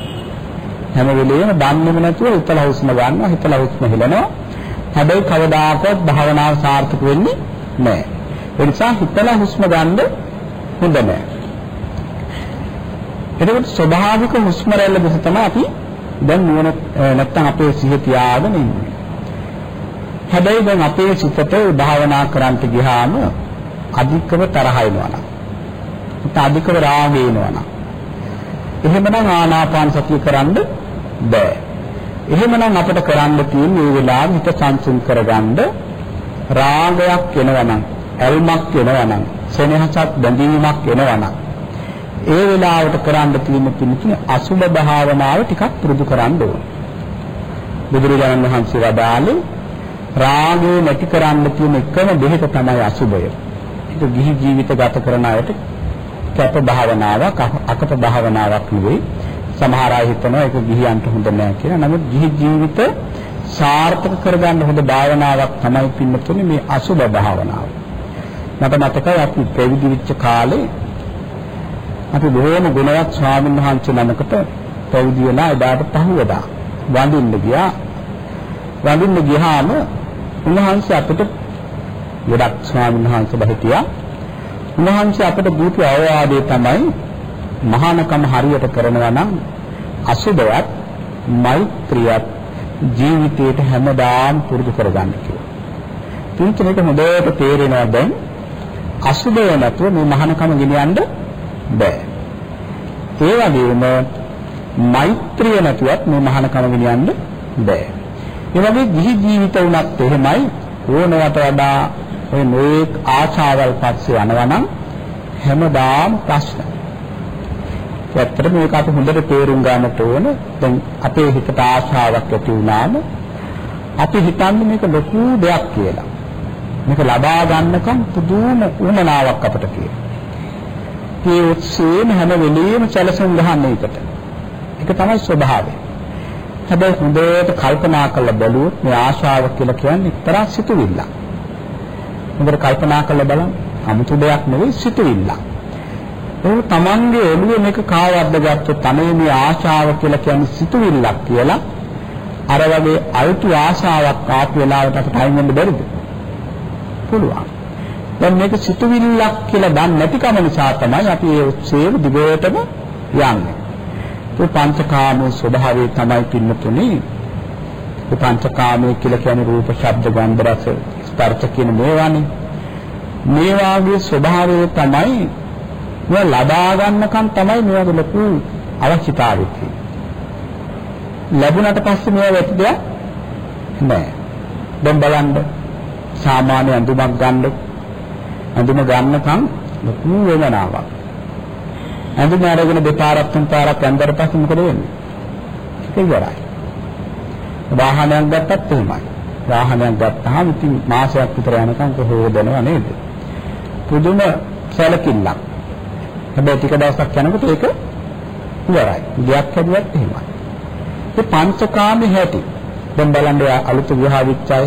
S2: හැම වෙලෙම දන්නේම නැතුව හිතලා හුස්ම ගන්නවා හිතලා හුස්ම හෙලනවා. හැබැයි කවදාකවත් භාවනාව සාර්ථක වෙන්නේ නැහැ. ඒ නිසා හිතලා හුස්ම ගන්න හොඳ නැහැ. එතකොට ස්වභාවික හුස්ම රැල්ල දෙස තමයි අපි දැන් නුවණ නැත්තම් අපේ සිහිය තියාගෙන ඉන්නේ. හැබැයි දැන් අපේ සිතට භාවනා කරන්ට ගියාම අධිකව තරහ එනවා නම් අධිකව රාගය එනවා නම් එහෙමනම් ආනාපාන සතිය කරන්න බෑ. එහෙමනම් අපිට කරන්න තියෙන මේ වෙලාව හිත සංසුන් කරගන්න රාගයක් එනවනම්, ඇල්මක් එනවනම්, සෙනෙහසක් බැඳීමක් එනවනම් ඒ වෙලාවට කරන්න තියෙන පිළිතුර අසුබ භාවනාව ටිකක් පුරුදු කරන්න ඕන. බුදුරජාණන් වහන්සේ වදාළේ රාගය නැති කරන්න තියෙන එකම දෙයක තමයි අසුබය. ඒක ගිහි ජීවිත ගත කරන අයට කැප භාවනාවක් අකප භාවනාවක් නෙවෙයි. සමහර අය හිතනවා ඒක ගිහියන්ට හොඳ නෑ කියලා. නමුත් ගිහි ජීවිත සාර්ථක කරගන්න හොඳ භාවනාවක් තමයි පින්නතුනේ මේ අසුබ භාවනාව. මට මතකයි අපි ප්‍රවිදි විච්ච කාලේ අපි බොහෝම ගුණවත් ස්වාමීන් වහන්සේ නමකට ප්‍රවිදි වෙලා එදාට පහුවදා වඳින්න ගියා. වඳින්න ගියාම උන්වහන්සේ අපිට ගොඩක් ස්වාමීන් වහන්සේලා හිටියා. උන්වහන්සේ අපිට දීපු අවවාදය තමයි මහානකම හරියට කරනවා නම් අසුබයත් මෛත්‍රියත් ජීවිතයට හැමදාම පුරුදු කරගන්න කියලා. තුන්වෙනිට හොඳට තේරෙනවා දැන් අසුබය නැතුව මේ මහානකම ගෙනියන්න බෑ. ඒ වගේම මෛත්‍රිය නැතුවත් මේ මහානකම ගෙනියන්න බෑ. ඒ වගේ ගිහි ජීවිත උනත් එහෙමයි ඕනවට වඩා ඔය නොඑක් ආශාවල් පස්සේ යනවා නම් හැමදාම ප්‍රශ්න. ඇත්තට මේක අපි හොඳට තේරුම් ගන්නට ඕන. දැන් අපේ හිතට ආශාවක් ඇති වුණාම අපි හිතන්නේ මේක ලොකු දෙයක් කියලා. මේක ලබා ගන්නකම් පුදුම උමනාවක් අපට තියෙනවා. මේ උත්සේම හැම වෙලෙම සැලසුම් ගන්න එකට. ඒක තමයි ස්වභාවය. හැබැයි හොඳට කල්පනා කරලා බලුවොත් මේ ආශාව කියලා කියන්නේ එක්තරා සිතුවිල්ලක්. හොඳට කල්පනා කරලා බලන්න 아무තු දෙයක් නෙවෙයි සිතුවිල්ලක්. ඒක තමන්ගේ ඔළුවේ මේක කාවද්ද ගත්තොත් අනේ මේ ආශාව කියලා කියන්නේ සිතුවිල්ලක් කියලා අර වගේ අල්තු ආශාවක් ආපු වෙලාවට අපිට අයින් වෙන්න බැරිද? පුළුවන්. දැන් මේක සිතුවිල්ලක් කියලා දන්නේ නැතිකම නිසා තමයි අපි ඒ උත්සේව දිගටම යන්නේ. ඒ පංචකාමයේ ස්වභාවය තමයි පින්නතුනේ. ඒ පංචකාමයේ කියලා කියන්නේ රූප, ශබ්ද, ගන්ධ, රස, ස්පර්ශ කියන මේවානේ. මේ වාගේ ස්වභාවය තමයි මේ ලබා ගන්නකම් තමයි මේවගේ ලොකු අවශ්‍යතාවය තියෙන්නේ. ලැබුණට පස්සේ මේවා වෙති දෙයක් නෑ. දැන් බලන්න සාමාන්‍ය අඳුමක් ගන්න අඳුම ගන්නකම් ලොකු වේදනාවක්. අඳුම අරගෙන දෙපාරක් තුන් පාරක් ඇඳලා පස්සේ මොකද වෙන්නේ? ඒක ඉවරයි. වාහනයක් ගත්තත් එහෙමයි. වාහනයක් ගත්තාම ඉතින් මාසයක් විතර යනකම් කොහොමදනව නේද? පුදුම සැලකිල්ලක්. හැබැයි ටික දවසක් යනකොට ඒක ඉවරයි. ගියක් හැදුවත් එහෙමයි. ඒ පංචකාමේ හැටි. දැන් බලන්න අලුත් විවාහ විච්චය.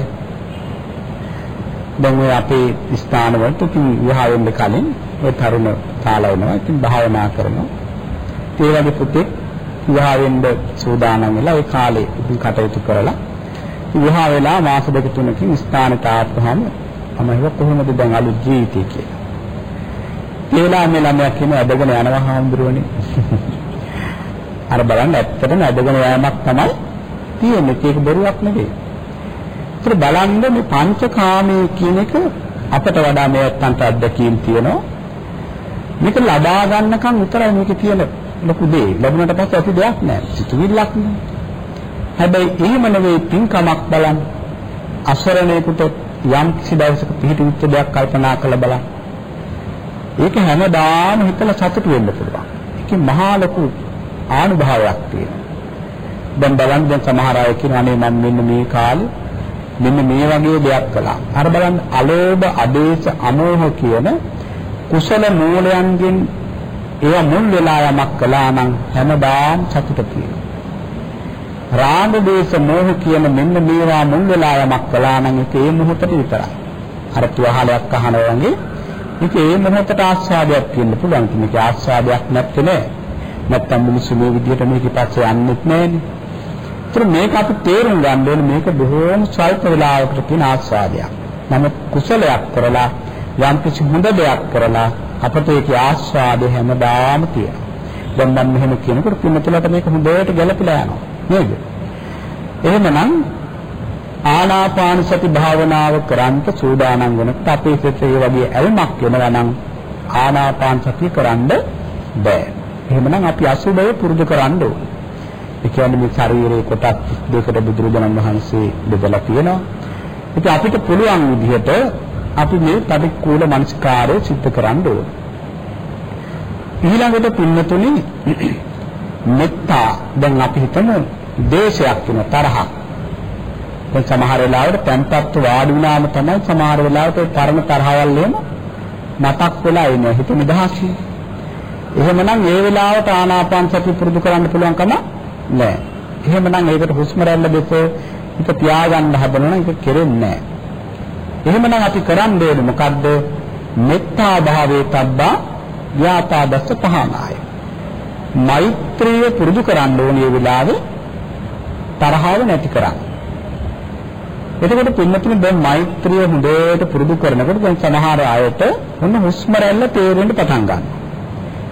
S2: දැන් ඔය අපේ ස්ථානවලට ඉතින් විවාහ වෙන්න කලින් ඔය තරුණ කාලා වෙනවා. ඉතින් භාවනා කරනවා. ඒ වගේ පුතේ විවාහ වෙන්න සූදානම් වෙලා ඒ කාලේ ඉතින් කටයුතු කරලා විවාහ වෙලා මාස දෙක තුනකින් ස්ථානට ආපුවාම මම හිතුවා කොහොමද දැන් අලුත් ජීවිතය කියලා. ඒ වෙලාවේ මේ ළමයා කියන ඇදගෙන යනවා හාමුදුරුවනේ. අර බලන්න ඇත්තටම ඇදගෙන යෑමක් තමයි තියෙන්නේ. ඒක බොරුවක් නෙවෙයි. ඒත් බලන්න මේ පංචකාමයේ කියන එක අපට වඩා මේ අත්තන්ට අත්දැකීම් තියෙනවා. මේක ලබා ගන්නකම් විතරයි මේකේ තියෙන ලොකු දේ. ලැබුණට පස්සේ ඇති දෙයක් නෑ. සිතුවිල්ලක් නෑ. හැබැයි එහෙම නෙවෙයි පින්කමක් බලන්න. අසරණේකට යම් කිසි දවසක පිළිහිටුච්ච දෙයක් කල්පනා කරලා බලන්න. ඒක හැමදාම හිතලා සතුටු වෙන්න පුළුවන්. ඒකේ මහා ලොකු ආනුභාවයක් තියෙනවා. දැන් බලන්න දැන් සමහර අය කියනවා අනේ මම මෙන්න මේ කාලේ මෙන්න මේ වගේ දෙයක් කළා. අර බලන්න අලෝභ, අදේශ, අමෝහ කියන කුසල මූලයන්ගෙන් ඒවා මුල් වෙලා යමක් කළා නම් හැමදාම සතුට තියෙනවා. රාග, දේශ, මෝහ කියන මෙන්න මේවා මුල් වෙලා යමක් කළා නම් ඒක ඒ මොහොතට විතරයි. අර තුවහලයක් අහනවා වගේ මේක ඒ මොහොතට ආස්වාදයක් තියෙන්න පුළුවන්. මේක ආස්වාදයක් නැත්තේ නෑ. නැත්තම් මිනිස්සු මේ විදිහට මේක පස්සේ යන්නෙත් නෑනේ. ඒතර මේක අපි තේරුම් ගන්න ඕනේ මේක බොහෝම ස්වල්ප වෙලාවකට තියෙන ආස්වාදයක්. නමුත් කුසලයක් කරලා යම් කිසි හොඳ දෙයක් කරලා අපට ඒකේ ආස්වාදය හැමදාම තියෙනවා. දැන් මම මෙහෙම කියනකොට පින්නතුලට මේක හොඳට ගැලපිලා යනවා. නේද? එහෙමනම් ආනාපාන සති භාවනාව කරන්ට සූදානම් වෙනකොට අපේ සිතේ වගේ ඇල්මක් වෙනවා නම් ආනාපාන සතිය කරන්න බෑ. එහෙමනම් අපි අසුබය පුරුදු කරන්න ඕනේ. ඒ කියන්නේ මේ ශරීරයේ කොටස් දෙකට බුදුරජාණන් වහන්සේ බෙදලා තියෙනවා. ඉතින් අපිට පුළුවන් විදිහට අපි මේ පරිකූල මනස්කාරය සිද්ධ කරන්න ඕනේ. ඊළඟට පින්නතුනි මෙත්තා දැන් අපි හිතමු දේශයක් වෙන තරහක්. දැන් සමහර වෙලාවට tempattu වාඩි වුණාම තමයි සමහර වෙලාවට ඒ පරණ තරහවල් එම මතක් වෙලා ඉන්නේ හිත නිදහස් එහෙමනම් ඒ වෙලාවට ආනාපාන සති පුරුදු කරන්න පුළුවන් කම නැහැ. එහෙමනම් ඒකට හුස්ම රැල්ල දෙක හිත තියාගන්න හදනවා නම් ඒක කෙරෙන්නේ නැහැ. එහෙමනම් අපි කරන්න ඕනේ මොකද්ද? මෙත්තා භාවයේ තබ්බා ව්‍යාපාදස්ස පහනාය. මෛත්‍රිය පුරුදු කරන්න ඕනේ වෙලාවේ තරහව නැති කරන්න. එතකොට පින්නතුනි දැන් මෛත්‍රිය හොඳට පුරුදු කරනකොට දැන් සමහර අයට මොන හුස්ම රැල්ල තේරෙන්න පටන් ගන්නවා.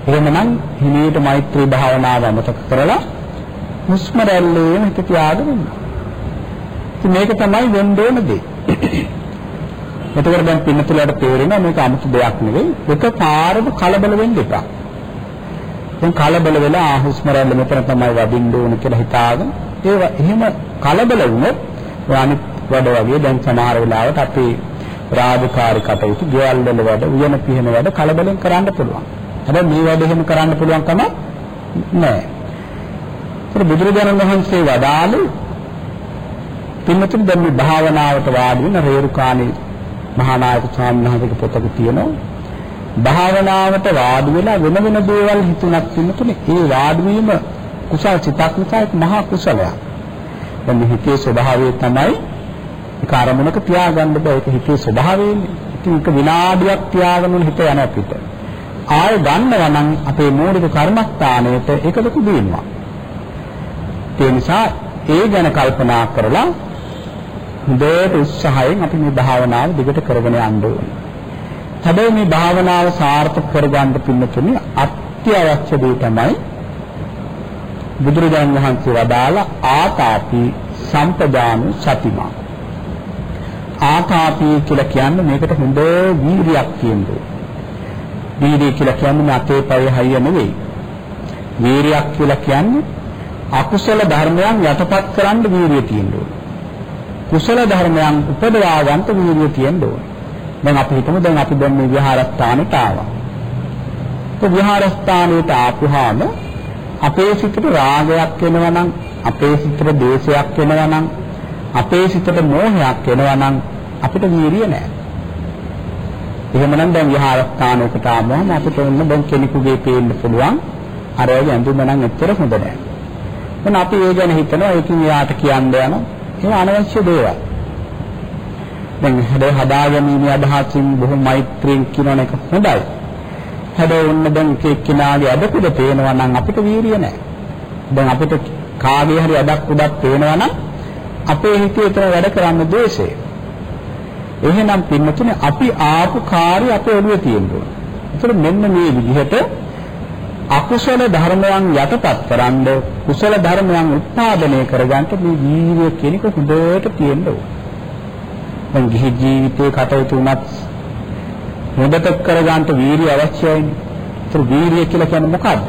S2: එහෙමනම් හිමීට මෛත්‍රී භාවනාව අමතක කරලා හුස්ම රැල්ලේම හිත තියාගෙන ඉන්න. ඉතින් මේක තමයි වෙන්න ඕන දේ. එතකොට දැන් පින්නතුලට තේරෙනවා මේක 아무තු දෙයක් නෙවෙයි. එක පාරම කලබල වෙන්න එපා. දැන් කලබල වෙලා හුස්ම රැල්ල මෙතන තමයි වදින්න ඕන කියලා හිතාගෙන ඒ එහෙම කලබල වුණොත් අනිත් වැඩ වගේ දැන් සමහර වෙලාවට අපි රාජකාරී කටයුතු, ගෙවල් වල වැඩ, උයන පිහන වැඩ කලබලෙන් කරන්න පුළුවන්. හැබැයි මේ වැඩ එහෙම කරන්න පුළුවන් කම නැහැ. ඒත් බුදුරජාණන් වහන්සේ වදාළේ පින්වතුනි දැන් මේ භාවනාවට වාඩි වෙන රේරුකාණේ මහානායක ස්වාමීන් වහන්සේගේ පොතක තියෙනවා භාවනාවට වාඩි වෙලා වෙන වෙන දේවල් හිතුණක් පින්වතුනි ඒ වාඩි වීම කුසල සිතක් නිසා ඒක මහා කුසලයක්. දැන් මේ හිතේ ස්වභාවය තමයි ඒක අරමුණක තියාගන්න බෑ ඒක හිතේ ස්වභාවයනේ. ඉතින් ඒක විනාඩියක් තියාගෙන හිත යන අපිට. ආය ගන්නවා නම් අපේ මූලික කර්මස්ථානයේට ඒක ලොකු දිනුවක්. ඒ නිසා ඒ ගැන කල්පනා කරලා හොඳට උත්සාහයෙන් අපි මේ භාවනාව දිගට කරගෙන යන්න ඕනේ. හැබැයි මේ භාවනාව සාර්ථක කරගන්න පින්නතුනේ අත්‍යවශ්‍ය දේ තමයි බුදුරජාණන් වහන්සේ වදාළ ආතාපි සම්පදාන සතිමා. ආතාපි කියලා කියන්නේ මේකට හොඳ වීරියක් තියෙනවා. වීරිය කියලා කියන්නේ අතේ පය හයිය නෙවෙයි. වීරියක් කියලා කියන්නේ අකුසල ධර්මයන් යටපත් කරන්න වීරිය තියෙනවා. කුසල ධර්මයන් උපදවා ගන්නට වීර්යය තියෙන්න ඕනේ. දැන් අපි හිතමු දැන් අපි දැන් මේ විහාරස්ථානෙට ආවා. ඒ විහාරස්ථානෙට ආපුහාම අපේ සිතට රාගයක් එනවා නම් අපේ සිතට ද්වේෂයක් එනවා නම් අපේ සිතට මෝහයක් එනවා නම් අපිට වීර්යය නැහැ. එහෙමනම් දැන් විහාරස්ථානයකට ආවම අපිට ඔන්න දැන් කෙනෙකුගේ පේන්න පුළුවන් අර වගේ ඇඳුම නම් එච්චර හොඳ නැහැ. එහෙනම් අපි ඒ ගැන හිතනවා ඒකින් එයාට කියන්න යනවා ඒව අනවශ්‍ය දේවල්. දැන් හැබැයි හදාගැනීමේ අදහසින් බොහොම මෛත්‍රියෙන් කියනවන එක හොඳයි. හැබැයි ඔන්න දැන් එක්කෙනාගේ අදකුද පේනවා නම් අපිට වීරිය නැහැ. දැන් අපිට කාගේ හරි අදක් උදක් පේනවා නම් අපේ හිතේ ඒතර වැඩ කරන්න ද්වේෂය. එහෙනම් පින්නතුනේ අපි ආපු කාර්ය අපේ ඔළුවේ තියෙනවා. ඒතර මෙන්න මේ විදිහට අකුසල ධර්මයන් යටපත් කරන්ඩ කුසල ධර්මයන් උත්පාදනය කරගන්න මේ ජීවිතය කෙනෙක් හොඳට තියෙන්න ඕන. දැන් ගිහි ජීවිතේ කටයුතු උනත් හොඳට කරගන්න වීරිය අවශ්‍යයිනේ. ඒතර වීරිය කියලා කියන්නේ මොකද්ද?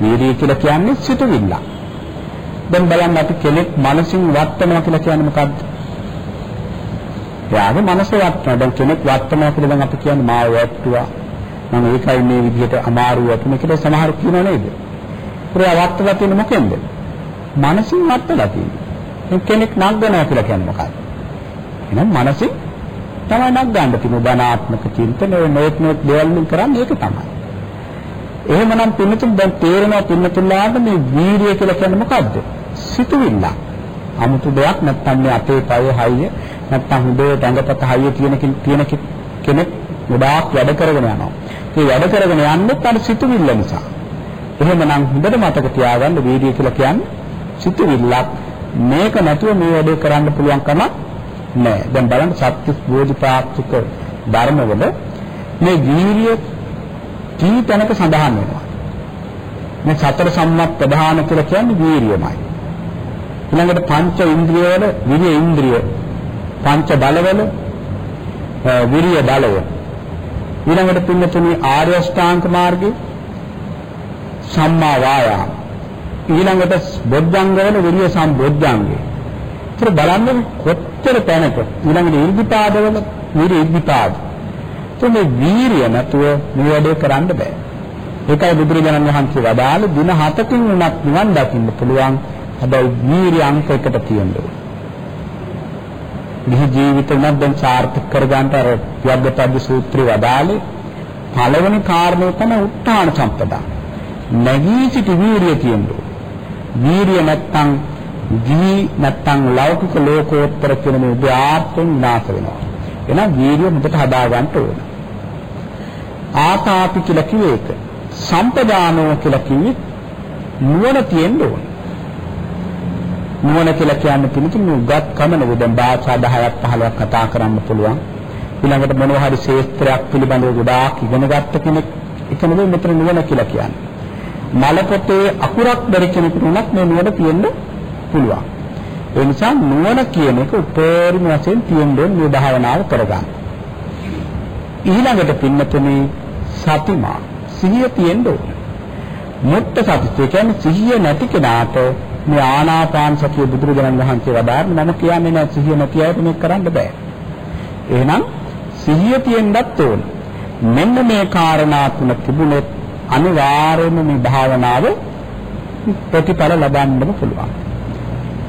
S2: වීරිය කියලා කියන්නේ සිතුවිල්ල. දැන් බලන්න අපි කෙනෙක් මනසින් වත්තනවා කියලා කියන්නේ මොකද්ද? එයාගේ මනස වත්තනවා. දැන් කෙනෙක් වත්තනවා කියලා දැන් අපි කියන්නේ මාව වත්තුවා මම ඒකයි මේ විදිහට අමාරු වතුන කියලා සමහර කියනවා නේද? ඒවා වත්තලා තියෙන මොකෙන්ද? මනසින් වත්තලා තියෙන්නේ. කෙනෙක් නග්ගනවා කියලා කියන්නේ මොකක්ද? එහෙනම් මනසින් තමයි නග්ගන්න තියෙන ධනාත්මක චින්තන ඔය නොයෙක් නොයෙක් දේවල් වලින් කරන්නේ ඒක තමයි. එහෙමනම් පින්නතුන් දැන් තේරෙනවා පින්නතුන්ලාට මේ වීර්යය කියලා කියන්නේ මොකද්ද? සිතුවිල්ල. 아무තු දෙයක් නැත්තම් මේ අපේ පය හයිය නැත්තම් හොඳට ඇඟපත හයිය තියෙන තියෙන කෙනෙක් ගොඩාක් වැඩ කරගෙන යනවා. ඒ වැඩ කරගෙන යන්නේ අර සිතුවිල්ල නිසා. එහෙමනම් හොඳට මතක තියාගන්න වීර්යය කියලා කියන්නේ සිතුවිල්ලක්. මේක නැතුව මේ වැඩේ කරන්න පුළුවන් කමක් නැහැ. දැන් බලන්න සත්‍ය බෝධිපාක්ෂික ධර්මවල මේ වීර්යය කී තැනක සඳහන් වෙනවා. මේ සතර සම්මත් ප්‍රධාන කියලා කියන්නේ වීර්යමයි. ඊළඟට පංච ඉන්ද්‍රිය වල විරිය ඉන්ද්‍රිය පංච බලවල විරිය බලය ඊළඟට පින්නතුනි ආර්ය අෂ්ටාංග මාර්ගේ සම්මා වායාම. ඊළඟට බොද්ධංගවල විරිය සම්බොද්ධංගේ ඒතර බලන්න කොච්චර තැනක? ඊළඟට ඉර්ධිපාදවල විරිය ඉර්ධිපාද මේ වීරිය නැතුව මේ වැඩේ කරන්න බෑ. ඒකයි බුදුරජාණන් වහන්සේ වදාළ දින 7කින් උනත් නිවන් දකින්න පුළුවන්. හැබැයි වීරිය අංක එකට තියෙනවා ගිහි ජීවිත උනත් දැන් සාර්ථක කරගන්න අර යග්ගපද්ද සූත්‍රය වදාලේ පළවෙනි කාරණය තමයි උත්තාන සම්පදා. නැගී සිටි වීරිය කියන්නේ. වීරිය නැත්තම් ගිහි නැත්තම් ලෞකික ලෝකෝත්තර කියන මේ උභය ආත්මෙන් විනාශ වෙනවා. එහෙනම් වීරිය මුදට හදා ගන්න ඕන. ආතාපි කියලා කිව්වේ ඒක. සම්පදානෝ කියලා කිව්වේ නුවණ තියෙන්න ඕන. නුවණ කියලා කියන්නේ පිළිතුරු උගත් කම නෙවෙයි දැන් භාෂා 10ක් 15ක් කතා කරන්න පුළුවන්. ඊළඟට මොනවා හරි ශේස්ත්‍රයක් පිළිබඳව ගොඩාක් ඉගෙන ගත්ත කෙනෙක් ඒක නෙවෙයි මෙතන නුවණ කියලා කියන්නේ. මල පොතේ අකුරක් බැරි කෙනෙකුට උනත් මේ නුවණ තියෙන්න පුළුවන්. ඒ නිසා නුවණ කියන එක උපරිම වශයෙන් තියෙන්න මේ භාවනාව කරගන්න. ඊළඟට පින්නතුනේ සතිමා. සිහිය තියෙන්න ඕනේ. මුත්ත සතිය. කියන්නේ සිහිය නැති කෙනාට මේ ආනාපාන සතිය බුදුරජාණන් වහන්සේ වදාारण මම කියන්නේ නැහැ සිහිය නැති අයට මේක කරන්න බෑ. එහෙනම් සිහිය තියෙන්නත් ඕන. මෙන්න මේ කාරණා තුන තිබුණොත් අනිවාර්යයෙන්ම මේ භාවනාව ප්‍රතිඵල ලබන්නම පුළුවන්.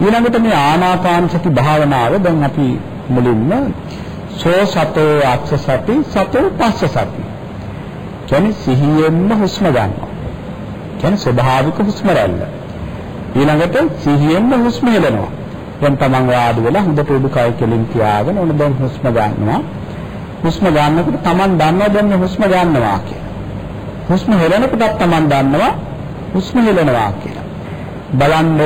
S2: ඊළඟට මේ ආනාපාන සති භාවනාව දැන් අපි මුලින්ම සෝ සතෝ අක්ෂ සති සතෝ පස්ස සති. කියන්නේ සිහියෙන්ම හුස්ම ගන්නවා. කියන්නේ ස්වභාවික හුස්ම රැල්ල. ඊළඟට සිහියෙන්ම හුස්ම හෙලනවා. දැන් තමන් වාඩි වෙලා හොඳට උඩුකය කෙලින් තියාගෙන ඔන්න දැන් හුස්ම ගන්නවා. හුස්ම ගන්නකොට තමන් දන්නවා දැන් මේ හුස්ම ගන්නවා කියලා. හුස්ම හෙලනකොටත් තමන් දන්නවා හුස්ම හෙලනවා කියලා. බලන්න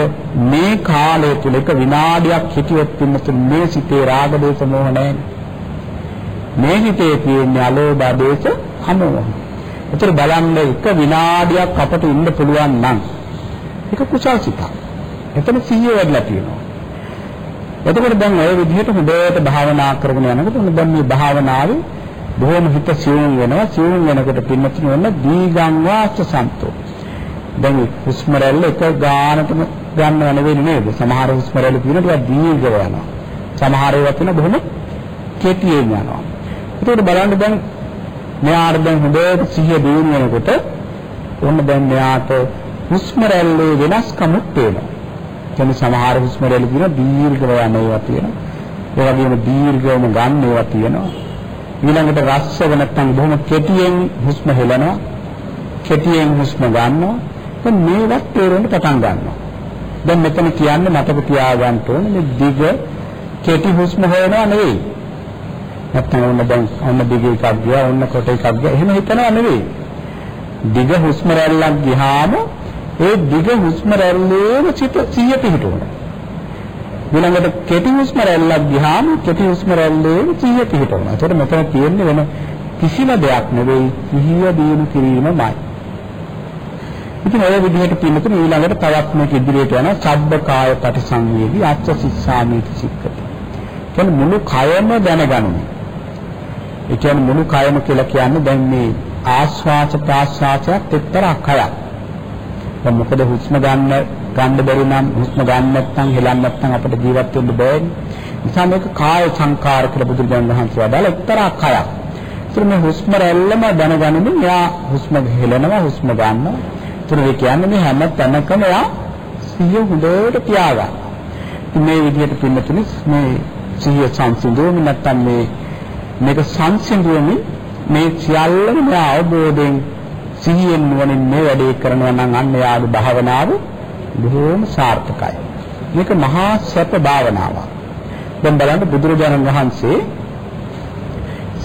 S2: මේ කාලය තුල එක විනාඩියක් හිටියොත් පින්නතුන් මේ සිතේ රාග දේශ මොහ නැහැ. මේ හිතේ තියෙන අලෝභ දේශ අමෝහ. ඒතර බලන්න එක විනාඩියක් අපට ඉන්න පුළුවන් නම් ඒක කුසල් සිතක්. එතන සිහිය වැඩිලා තියෙනවා. එතකොට දැන් ওই විදිහට හොඳට භාවනා කරගෙන යනකොට දැන් මේ භාවනාවේ බොහොම හිත සියුම් වෙනවා. සියුම් වෙනකොට පින්නතුන වෙන දීගං වාච සන්තෝ. දැන් හුස්ම රැල්ල එක ගානටම ගන්නව නෙවෙයි නේද? සමහර හුස්ම රැල්ල තියෙන ටිකක් දීර්ඝව යනවා. සමහර ඒවා තියෙන බොහොම කෙටියෙන් යනවා. ඒකට බලන්න දැන් මෙයාට දැන් හොඳට සිහිය දිනු වෙනකොට ඔන්න දැන් මෙයාට හුස්ම රැල්ලේ වෙනස්කමක් පේනවා කියන්නේ සමහර හුස්ම රැලි තියෙන දීර්ඝව යන ඒවා තියෙනවා. ඒ වගේම දීර්ඝවම ගන්න ඒවා තියෙනවා. ඊළඟට රස්සව නැත්තම් බොහොම කෙටියෙන් හුස්ම හෙලනවා. කෙටියෙන් හුස්ම ගන්නවා. දැන් මේවත් තේරෙන්න පටන් ගන්නවා. දැන් මෙතන කියන්නේ මතක තියාගන්න ඕනේ මේ දිග කෙටි හුස්ම හොයනවා නෙවෙයි. නැත්තම් ඔන්න දැන් ඔන්න දිග එකක් ගියා ඔන්න කොට එකක් ගියා එහෙම හිතනවා නෙවෙයි. දිග හුස්ම රැල්ලක් ගියාම ඒ දිග හුස්ම රැල්ලේම සිත සිහිය පිහිටවන. ඊළඟට කෙටි හුස්ම රැල්ලක් ගියාම කෙටි හුස්ම රැල්ලේම සිහිය පිහිටවන. ඒකට මෙතන තියෙන්නේ වෙන කිසිම දෙයක් නෙවෙයි සිහිය දිනු කිරීමමයි. ඉතින් ඔය විදිහට පින්නතුන ඊළඟට තවත් මේක ඉදිරියට යන සබ්බ කාය පටිසංවේදී අච්ච සිස්සාමීති සික්කති. කියන්නේ මුළු කයම දැනගන්න. ඒ කියන්නේ මුළු කයම කියලා කියන්නේ දැන් මේ ආස්වාස ප්‍රාස්වාසයත් එක්තරා කයක්. දැන් මොකද හුස්ම ගන්න ගන්න බැරි නම් හුස්ම ගන්න නැත්නම් හෙලන්න නැත්නම් අපිට ජීවත් වෙන්න බෑනේ. නිසා මේක කාය සංකාර කියලා බුදුරජාණන් වහන්සේ වදාළ එක්තරා කයක්. ඒතර මේ හුස්ම රැල්ලම දැනගනිමින් එයා හුස්ම හෙලනවා හුස්ම ගන්නවා. ඒතර ඒ කියන්නේ මේ හැම තැනකම එයා සිහිය හොඳට තියාගන්න. මේ විදිහට පින්නතුනි මේ සිහිය සංසිඳුවමින් නැත්නම් මේ මේක සංසිඳුවමින් මේ සියල්ලම අවබෝධයෙන් සිහියෙන් නුවණින් මේ වැඩේ කරනවා නම් අන්න යාගේ භාවනාව බොහෝම සාර්ථකයි. මේක මහා සැප භාවනාවක්. දැන් බලන්න බුදුරජාණන් වහන්සේ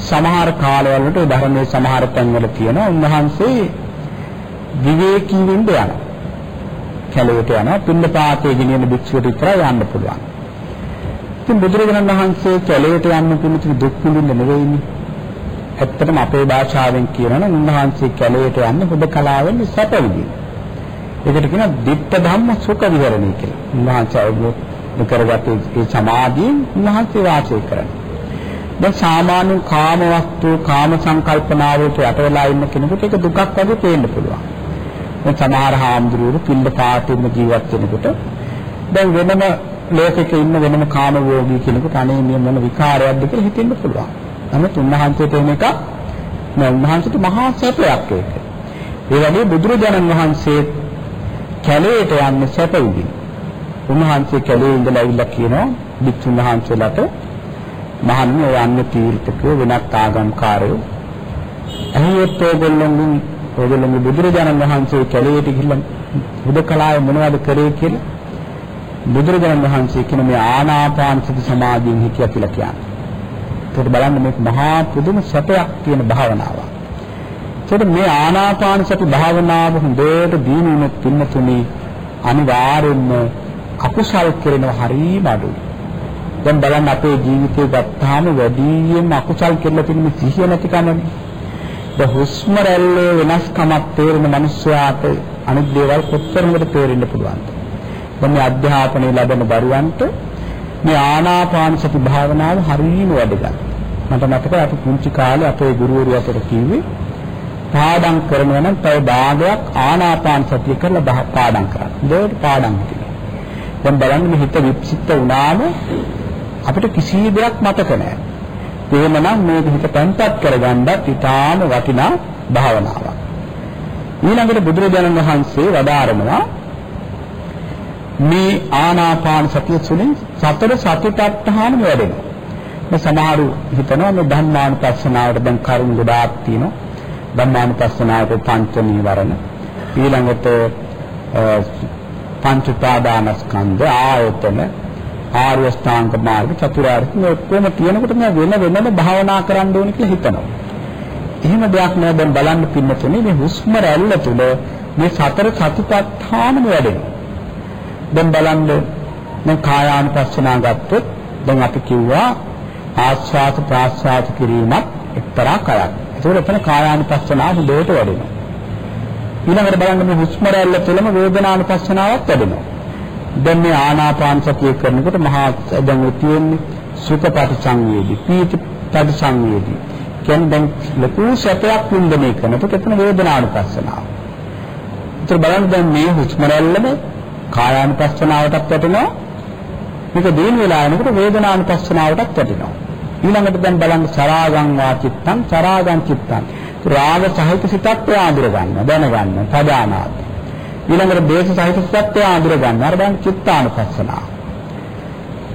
S2: සමහර කාලවල වලට ධර්මයේ සමහර තැන්වල තියෙනවා උන්වහන්සේ විවේකී වෙන්න යනවා. කැලේට යනවා පින්නපාතේ ගෙනියන භික්ෂුවට විතරයි යන්න පුළුවන්. ඉතින් බුදුරජාණන් වහන්සේ කැලේට යන්න පිළිතුරු දුක් විඳින්න නෙවෙයිනේ. ඇත්තටම අපේ භාෂාවෙන් කියනනම් උන්වහන්සේ කැලේට යන්නේ හුදකලාවෙන් සැප විඳින. ඒකට කියනවා ditta dhamma sukha viharani කියලා. උන්වහන්සේ අවබෝධ කරගත් ඒ සමාධියෙන් උන්වහන්සේ වාසය කරනවා. දැන් සාමාන්‍ය කාම වස්තු කාම සංකල්පනාවලට යට වෙලා ඉන්න කෙනෙකුට ඒක දුකක් වගේ පේන්න පුළුවන්. දැන් සමහර හාමුදුරුවෝ පිළිඳ පාටින්ම ජීවත් වෙනකොට දැන් වෙනම ලෝකෙක ඉන්න වෙනම කාම භෝගී කෙනෙකුට අනේ මේ මොන විකාරයක්ද කියලා හිතෙන්න පුළුවන්. නමුත් උන්වහන්සේට එන එක නෑ උන්වහන්සේට මහා සැපයක් ඒක. ඒ වගේ බුදුරජාණන් වහන්සේ කැලේට යන්නේ සැප උදින්. උන්වහන්සේ කැලේ ඉඳලා ඇවිල්ලා කියනවා භික්ෂුන් වහන්සේලාට මහන්නේ යන්නේ තීර්ථකයෝ වෙනත් ආගම්කාරයෝ. ඇහියොත් ඔයගොල්ලෝගෙන් ඔයගොල්ලෝගේ බුදුරජාණන් වහන්සේ කැලේට ගිහිල්ලා හුදකලාවේ මොනවද කරේ කියලා බුදුරජාණන් වහන්සේ කියන මේ ආනාපාන සති සමාධියෙන් හිතියා කියලා කියන්නේ. ඒකට බලන්න මේක මහා පුදුම සැපයක් තියෙන භාවනාවක්. ඒකට මේ ආනාපාන සති භාවනාව හොඳට දීනුනොත් පින්නතුනි අනිවාර්යෙන්ම අකුසල් කරනව හරිම අඩුයි. දැන් බලන්න අපේ ජීවිතේ ගත්තාම වැඩියෙන් අකුසල් කියලා තියෙන සිහිය නැතිකමනේ. ද හුස්ම රැල්ලේ වෙනස්කමක් තේරෙන මිනිස්යාට අනිත් දේවල් කොතරම්ද තේරෙන්න පුළුවන්ද? දැන් මේ අධ්‍යාපනය ලැබෙන දරුවන්ට මේ ආනාපාන සති භාවනාව හරියම වැදගත්. මට මතකයි අපි පුංචි කාලේ අපේ ගුරුවරයා අපට කිව්වේ පාඩම් කරනවා නම් තව භාගයක් ආනාපාන සතිය කරලා පාඩම් කරන්න. ඒකට පාඩම් කියලා. දැන් බලන්න මේ හිත විපසිත වුණාම අපිට කිසි දෙයක් මතක නැහැ. එහෙමනම් මේක හිත තැන්පත් කරගන්නත් ඊටාම වටිනා භාවනාවක්. ඊළඟට බුදුරජාණන් වහන්සේ වදාරනවා මේ ආනාපාන සතිය තුළින් සතර සතිපට්ඨාන වැඩෙනවා. මේ සමහරු හිතනවා මේ ධම්මානුපස්සනාවට දැන් කරුණු ගොඩාක් තියෙනවා. ධම්මානුපස්සනාවට පංච නීවරණ ඊළඟට පංච උපාදානස්කන්ධ ආයතන ආර්ය ශ්‍රාංග මාර්ග චතුරාර්ය මේ ඔක්කොම තියෙනකොට මේ වෙන වෙනම භාවනා කරන්න ඕනේ කියලා හිතනවා. එහෙම දෙයක් නෑ දැන් බලන්න පින්නතුනේ මේ හුස්ම රැල්ල තුල මේ සතර සතිපට්ඨානම වැඩෙනවා. දැන් බලන්න දැන් කායානුපස්සනා ගත්තොත් දැන් අපි කිව්වා ආස්වාද ප්‍රාස්වාද කිරීමත් එක්තරා කයක්. ඒකෝර එතන කායානුපස්සනාව හොඳට වැඩෙනවා. ඊළඟට බලන්න මේ හුස්ම රැල්ල තුළම වේදනානුපස්සනාවක් වැඩෙනවා. දැන් මේ ආනාපාන සතිය කරනකොට මහා දැන් තියෙන්නේ සුඛ පටිසංවේදී, පීති පටිසංවේදී. කියන්නේ දැන් ලකු සැපයක් වින්දනය කරනකොට එතන වේදනානුපස්සනාව. ඒතර බලන්න දැන් මේ හුස්ම රැල්ලම කායානුපස්සනාවටත් වැටෙනවා. මේක දින වෙලා යනකොට වේදනානුපස්සනාවටත් වැටෙනවා. ඊළඟට දැන් බලන්න සරාගං වාචිත්තං සරාගං චිත්තං. රාග සහිත සිතක් ආඳුර ගන්න දැනගන්න පදානාත් ඊළඟට දේශ සහිත සිතක් ආඳුර ගන්න අර දැන් චිත්තානුපස්සනාව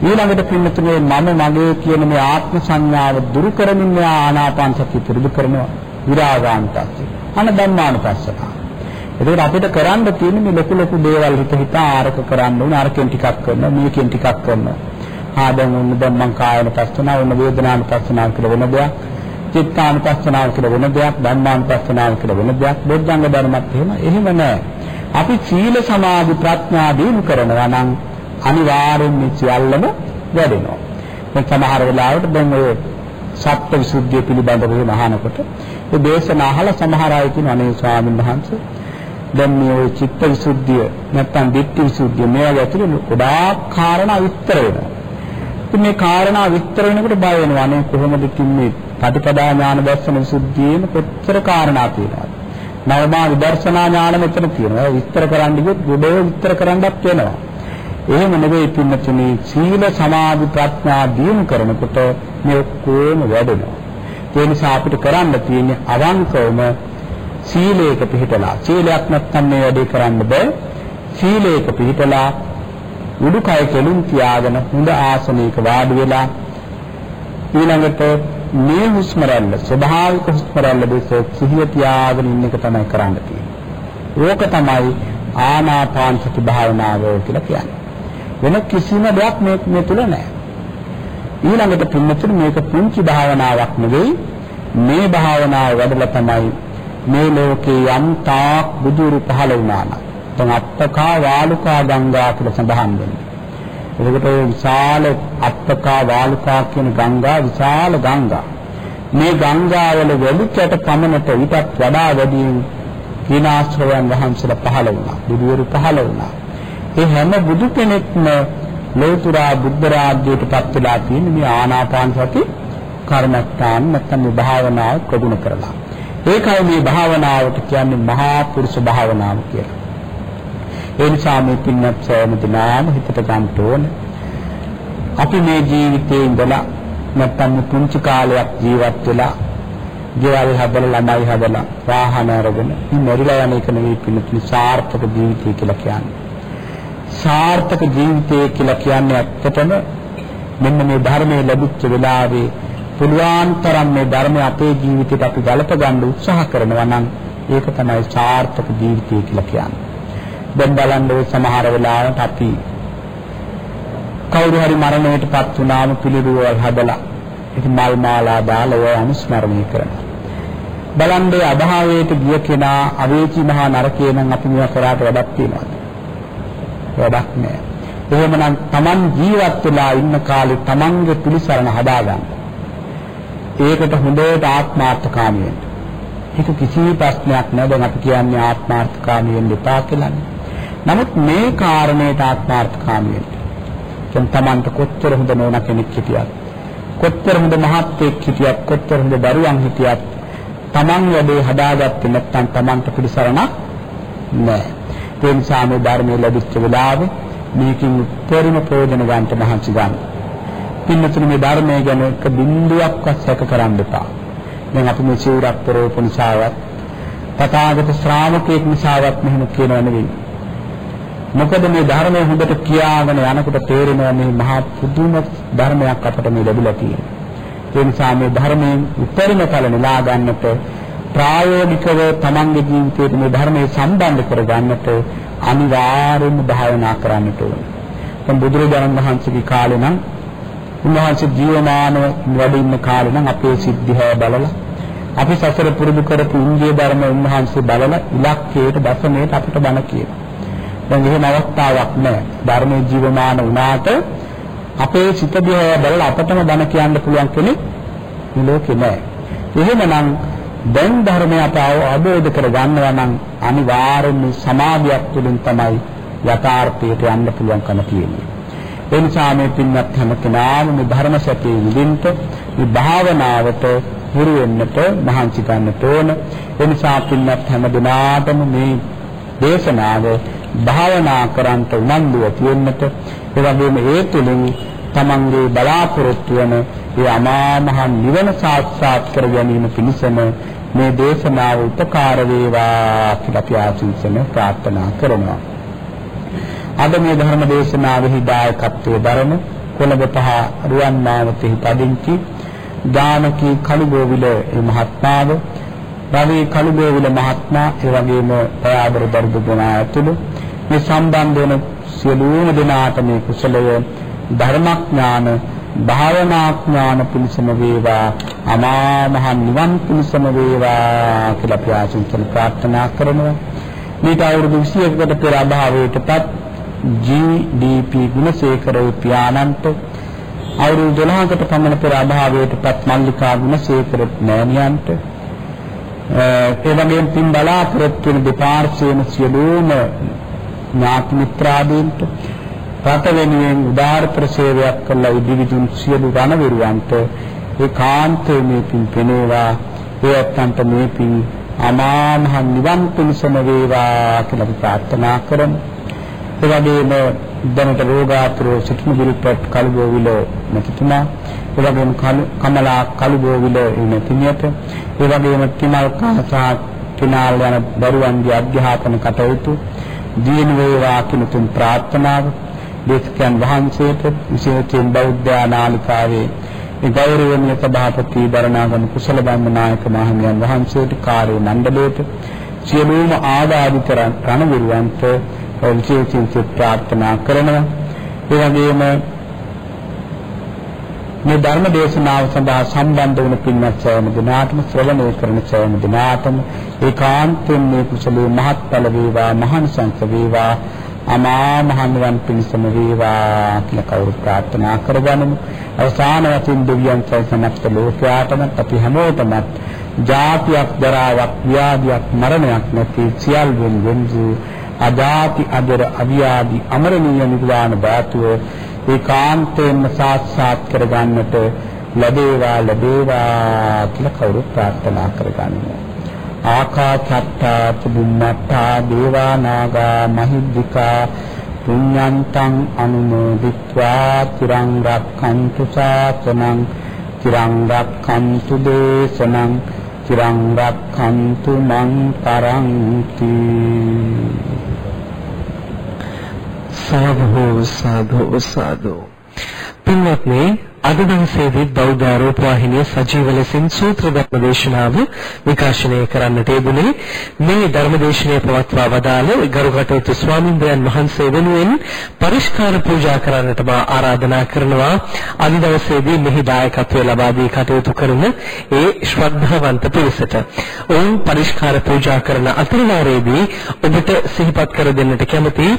S2: ඊළඟට පින්නතුනේ මම මගේ කියන මේ ආත්ම සංඥාව දුරු කරමින් මේ ආනාපාන සතිය පුරුදු කරනවා. විරාගාන්තස්ස අන ධම්මානුපස්සනාව එතකොට අපිට කරන්න තියෙන්නේ මේ ලොකු ලොකු දේවල් හිත හිතා ආරක කරන්න ඕනේ අරකින් ටිකක් කරනවා මේකෙන් ටිකක් කරනවා. ආ දැන් ඔන්න දැන් මං කායන පස්සනාව ඔන්න වේදනාන පස්සනාව කියලා වෙන දෙයක් චිත්තානුපස්සනාව කියලා වෙන දෙයක් ධම්මානුපස්සනාව කියලා වෙන දෙයක් බොද්ධංග ධර්මත් එහෙම එහෙම නැහැ අපි සීල සමාධි ප්‍රඥා දිනු කරනවා නම් අනිවාර්යෙන් මේ සියල්ලම වැඩෙනවා. දැන් සමහර වෙලාවට දැන් ඔය සත්‍ය විසුද්ධිය පිළිබඳව මහානකොට ඒ දේශන අහලා සමහර අය කියන අනේ ස්වාමීන් වහන්සේ දැන් මේ ඔය චිත්ත විසුද්ධිය නැත්නම් ditthi විසුද්ධිය මේවා ඇතුලේ ගොඩාක් කාරණා විස්තර වෙනවා ඉතින් මේ කාරණා විස්තර වෙනකොට බය වෙනවා. අනේ කොහොමද තින්නේ පටිපදා ඥාන දර්ශන විසුද්ධියේම කොච්චර කාරණා තියෙනවද? නවමා විදර්ශනා ඥාන මෙතන තියෙනවා. විස්තර කරන්න ගියොත් ගොඩේ විස්තර කරන්නත් වෙනවා. එහෙම නෙවෙයි පින්නතුනේ සීල සමාධි ප්‍රඥා දියුණු කරනකොට මේ ඔක්කොම වැඩෙනවා. ඒ නිසා අපිට කරන්න තියෙන්නේ අවංකවම සීලයක පිළිපදලා. සීලයක් නැත්නම් මේ වැඩේ කරන්න බෑ. සීලයක පිළිපදලා උඩුකය කෙලින් තියාගෙන හොඳ ආසනයක වාඩි වෙලා ඊළඟට මේ හුස්ම රැල්ල ස්වභාවික හුස්ම රැල්ල දෙස සිහිය තියාගෙන ඉන්න එක තමයි කරන්න තියෙන්නේ. ඕක තමයි ආනාපාන සති භාවනාව කියලා කියන්නේ. වෙන කිසිම දෙයක් මේ මේ තුල නැහැ. ඊළඟට පුන්නතුරු මේක පුංචි භාවනාවක් නෙවෙයි මේ භාවනාව වැඩලා තමයි මේ ලෝකේ යම් තාක් බුදුරු පහළ වුණා නම් දැන් අත්තකා වාලුකා ගංගා කියලා සඳහන් වෙනවා. එතකොට ඒ විශාල අත්තකා වාලුකා කියන ගංගා විශාල ගංගා. මේ ගංගාවල වැලිකට පමණට ඊටත් වඩා වැඩි කීනාශ්‍රවයන් වහන්සේලා පහළ වුණා. බුදුවරු පහළ වුණා. ඒ හැම බුදු කෙනෙක්ම ලෝතුරා බුද්ධ රාජ්‍යයට පත් වෙලා තියෙන මේ ආනාපාන සති කර්මස්ථාන නැත්නම් මේ භාවනාව ප්‍රගුණ කරලා. ඒකයි මේ භාවනාවට කියන්නේ මහා පුරුෂ භාවනාව කියලා. ඒ නිසා මේ පින්නත් සෑම දිනම හිතට ගන්න ඕන. අපි මේ ජීවිතේ ඉඳලා නැත්තම් පුංචි කාලයක් ජීවත් වෙලා ගෙවල් හදලා ළමයි හදලා වාහන අරගෙන මේ මෙරිලා යන එක නෙවෙයි පින්නතුනි සාර්ථක ජීවිතය කියලා කියන්නේ. සාර්ථක ජීවිතය කියලා කියන්නේ ඇත්තටම මෙන්න මේ ධර්මයේ ලැබිච්ච වෙලාවේ පුළුවන් තරම් මේ ධර්මය අපේ ජීවිතයට අපි ගලප ගන්න උත්සාහ කරනවා නම් ඒක තමයි සාර්ථක ජීවිතය කියලා කියන්නේ. දැන් බලන්න ඔය සමහර වෙලාවට අපි කවුරු හරි මරණයටපත් වුණාම පිළිරුවල් හදලා ඉතින් මල් මාලා දාලා ඔය අනුස්මරණය කරනවා. බලන්නේ අභාවයට ගිය කෙනා අවේචි මහා නරකේ නම් අපි මේවා කරාට වැඩක් තියනවාද? වැඩක් නෑ. එහෙමනම් Taman ජීවත් වෙලා ඉන්න කාලේ Tamanගේ පිළිසරණ හදාගන්න. ඒකට හොඳට ආත්මාර්ථකාමී වෙන්න. ඒක කිසි ප්‍රශ්නයක් නෑ. දැන් අපි කියන්නේ ආත්මාර්ථකාමී වෙන්න එපා කියලානේ. නමුත් මේ කාරණේට ආත්මාර්ථකාමී වෙන්න. දැන් Tamanට කොච්චර හොඳ නෝනා කෙනෙක් හිටියත්, කොච්චර හොඳ මහත්යෙක් හිටියත්, කොච්චර හොඳ දරුවන් හිටියත් Taman වැඩේ හදාගත්තේ නැත්නම් Tamanට පිළිසරණක් නැහැ. ඒ නිසා මේ ධර්මයේ ලැබිච්ච වෙලාවේ මේකින් උත්තරීම ප්‍රයෝජන ගන්නට මහන්සි ගන්න. පින්නතුනේ මේ ධර්මය ගැන එක බිඳුවක්වත් සැක කරන්න එපා. දැන් අපි මේ සිවුරක් පරෝපු නිසාවත් තථාගත ශ්‍රාවකයෙක් නිසාවත් මෙහෙම කියනව නෙවෙයි. මොකද මේ ධර්මය හොඳට කියාගෙන යනකොට තේරෙනවා මේ මහා පුදුම ධර්මයක් අපට මේ ලැබිලා තියෙනවා. ඒ නිසා මේ ධර්මයෙන් උත්තරීම ඵල නෙලා ගන්නට ප්‍රායෝගිකව තමන්ගේ ජීවිතයට මේ ධර්මයේ සම්බන්ධ කරගන්නට අනිවාර්යයෙන්ම භාවනා කරන්නට ඕනේ. දැන් බුදුරජාණන් වහන්සේගේ කාලේ නම් උන්වහන්සේ ජීවමානව වැඩ ඉන්න කාලේ නම් අපේ සිද්ධිය බලලා අපි සසර පුරුදු කරපු ඉන්දිය ධර්ම උන්වහන්සේ බලලා ඉලක්කයට දසමයට අපිට බණ කියනවා. දැන් එහෙම අවස්ථාවක් නැහැ. ධර්මයේ ජීවමාන වුණාට අපේ සිත දිහා බලලා අපටම බණ කියන්න පුළුවන් කෙනෙක් මේ ලෝකේ නැහැ. එහෙමනම් දැන් ධර්මය අප අවබෝධ කර ගන්නවා නම් අනිවාර්යයෙන්ම සමාධියක් තුළින් තමයි යථාර්ථයට යන්න පුළුවන්කම තියෙන්නේ. ඒ නිසා මේ පින්වත් හැම කෙනාම මේ ධර්ම සත්‍යයේ විදින්ට මේ භාවනාවට හුරු වෙන්නට මහන්සි ගන්නට ඕන. ඒ නිසා පින්වත් හැම දිනාටම මේ දේශනාව භාවනා කරන්ට උනන්දුව තියෙන්නට ඒ වගේම ඒ තුලින් තමන්ගේ බලාපොරොත්තු වන ඒ අමා මහ නිවන සාක්ෂාත් කර ගැනීම පිණිසම මේ දේශනාව උපකාර වේවා කියලා අපි ආශිර්වාද ප්‍රාර්ථනා කරනවා. අද මේ ධර්ම දේශනාවෙහි දායකත්වයේ දරන කොළඹ පහ රුවන් මාවතෙහි පදිංචි දානකී කළුගෝවිල මහත්මාව රවි කළුගෝවිල මහත්මයා ඒ වගේම ප්‍රයාදර දරුදුගුණ ඇතුළු මේ සම්බන්ධ වෙන සියලුම දෙනාට මේ කුසලය ධර්මඥාන භාවනාඥාන පිණසම වේවා අමා මහ නිවන් පිණසම වේවා කියලා අපි ආශිර්වාද ප්‍රාර්ථනා කරනවා. මේට අවුරුදු 21කට පෙර අභාවයටපත් GDP ගුණසේකර පියාණන්ට අවුරුදු 12කට පමණ පෙර අභාවයටපත් මල්ලිකා ගුණසේකර මෑණියන්ට ඒ වගේම පින් බලාපොරොත්තු වෙන දෙපාර්ශ්වයේම සියලුම ඥාති මිත්‍රාදීන්ට රට වෙනුවෙන් උදාාරතර සේවයක් කළ ඉදිවිදුන් සියලු රණවිරුවන්ට ඒකාන්තයේ මේ පින් පෙනේවා ඒ අත්තන්ට මේ පින් අමා මහ නිවන් පිණසම වේවා කියලා ප්‍රාර්ථනා කරමු. ඒ වගේම දැනට රෝගාතුර සිටින ගුරුපත් කලුබෝවිල මෙතුමා ඒ වගේම කමලා කලුබෝවිල ඉන්නතිනියට ඒ වගේම තිමල් කහසා කිනාල් යන දරුවන්ගේ අධ්‍යාපන කටයුතු දින වේවා කියන තුන් ප්‍රාර්ථනාව දේශකයන් වහන්සේට විශේෂයෙන් බෞද්ධ නාලිකාවේ ඒ ගෞරවනීය සභාපති දරණාගම කුසල බම්මනායක මහණියන් වහන්සේට කාර්ය මණ්ඩලයට සියලුම ආදාදිත රණවිරුවන්ට විශේෂයෙන් ප්‍රාර්ථනා කරනවා ඒ වගේම මේ ධර්ම දේශනාව සඳහා සම්බන්ධ වුණ පින්වත් සෑම දිනාටම ශ්‍රවණය කරන සෑම දිනාටම ඒකාන්තයෙන් මේ කුසලයේ මහත්ඵල වේවා මහානිසංස වේවා අමා මහ නිවන් පිණසම වේවා කියලා කවුරු ප්‍රාර්ථනා කරගනිමු. අවසාන වශයෙන් දෙවියන් සමස්ත ලෝකයාටම අපි හැමෝටම ජාතියක් දරාවක් ව්‍යාධියක් මරණයක් නැති සියල්ලෙන් වෙන්සු අජාති අදර අවියාදි අමරණීය නිර්වාණ ධාතුව ඒකාන්තයෙන්ම සාක්ෂාත් කරගන්නට ලැබේවා ලැබේවා කියලා කවුරු ප්‍රාර්ථනා කරගනිමු. ආකාශත්තා චුම්මත්තා දේවා නාග මහිද්దికා පුඤ්ඤන්තං අනුමෝදිත්වා තිරං රක්ඛන්තු ශාසනං තිරං රක්ඛන්තු දේශනං තිරං රක්ඛන්තු මං තරංති
S1: සාධු සාධු සාධු පින්වත්නි අද දවසේදී බෞද්ධ ආරෝප වාහිනිය සජීව ලෙසින් සූත්‍ර ධර්ම දේශනාව විකාශනය කරන්නට යෙදුනේ මේ ධර්ම දේශනාව පවත්වා වදාළ ගරුකටයුතු ස්වාමින්දයන් වහන්සේ වෙනුවෙන් පරිස්කාර පූජා කරන්නට මා ආරාධනා කරනවා අද දවසේදී මෙහි දායකත්වය ලබා දී කටයුතු කරන ඒ ශ්‍රද්ධාවන්ත පිරිසට. ඔවුන් පරිස්කාර පූජා කරන අතරවාරයේදී ඔබට සිහිපත් කර දෙන්නට කැමති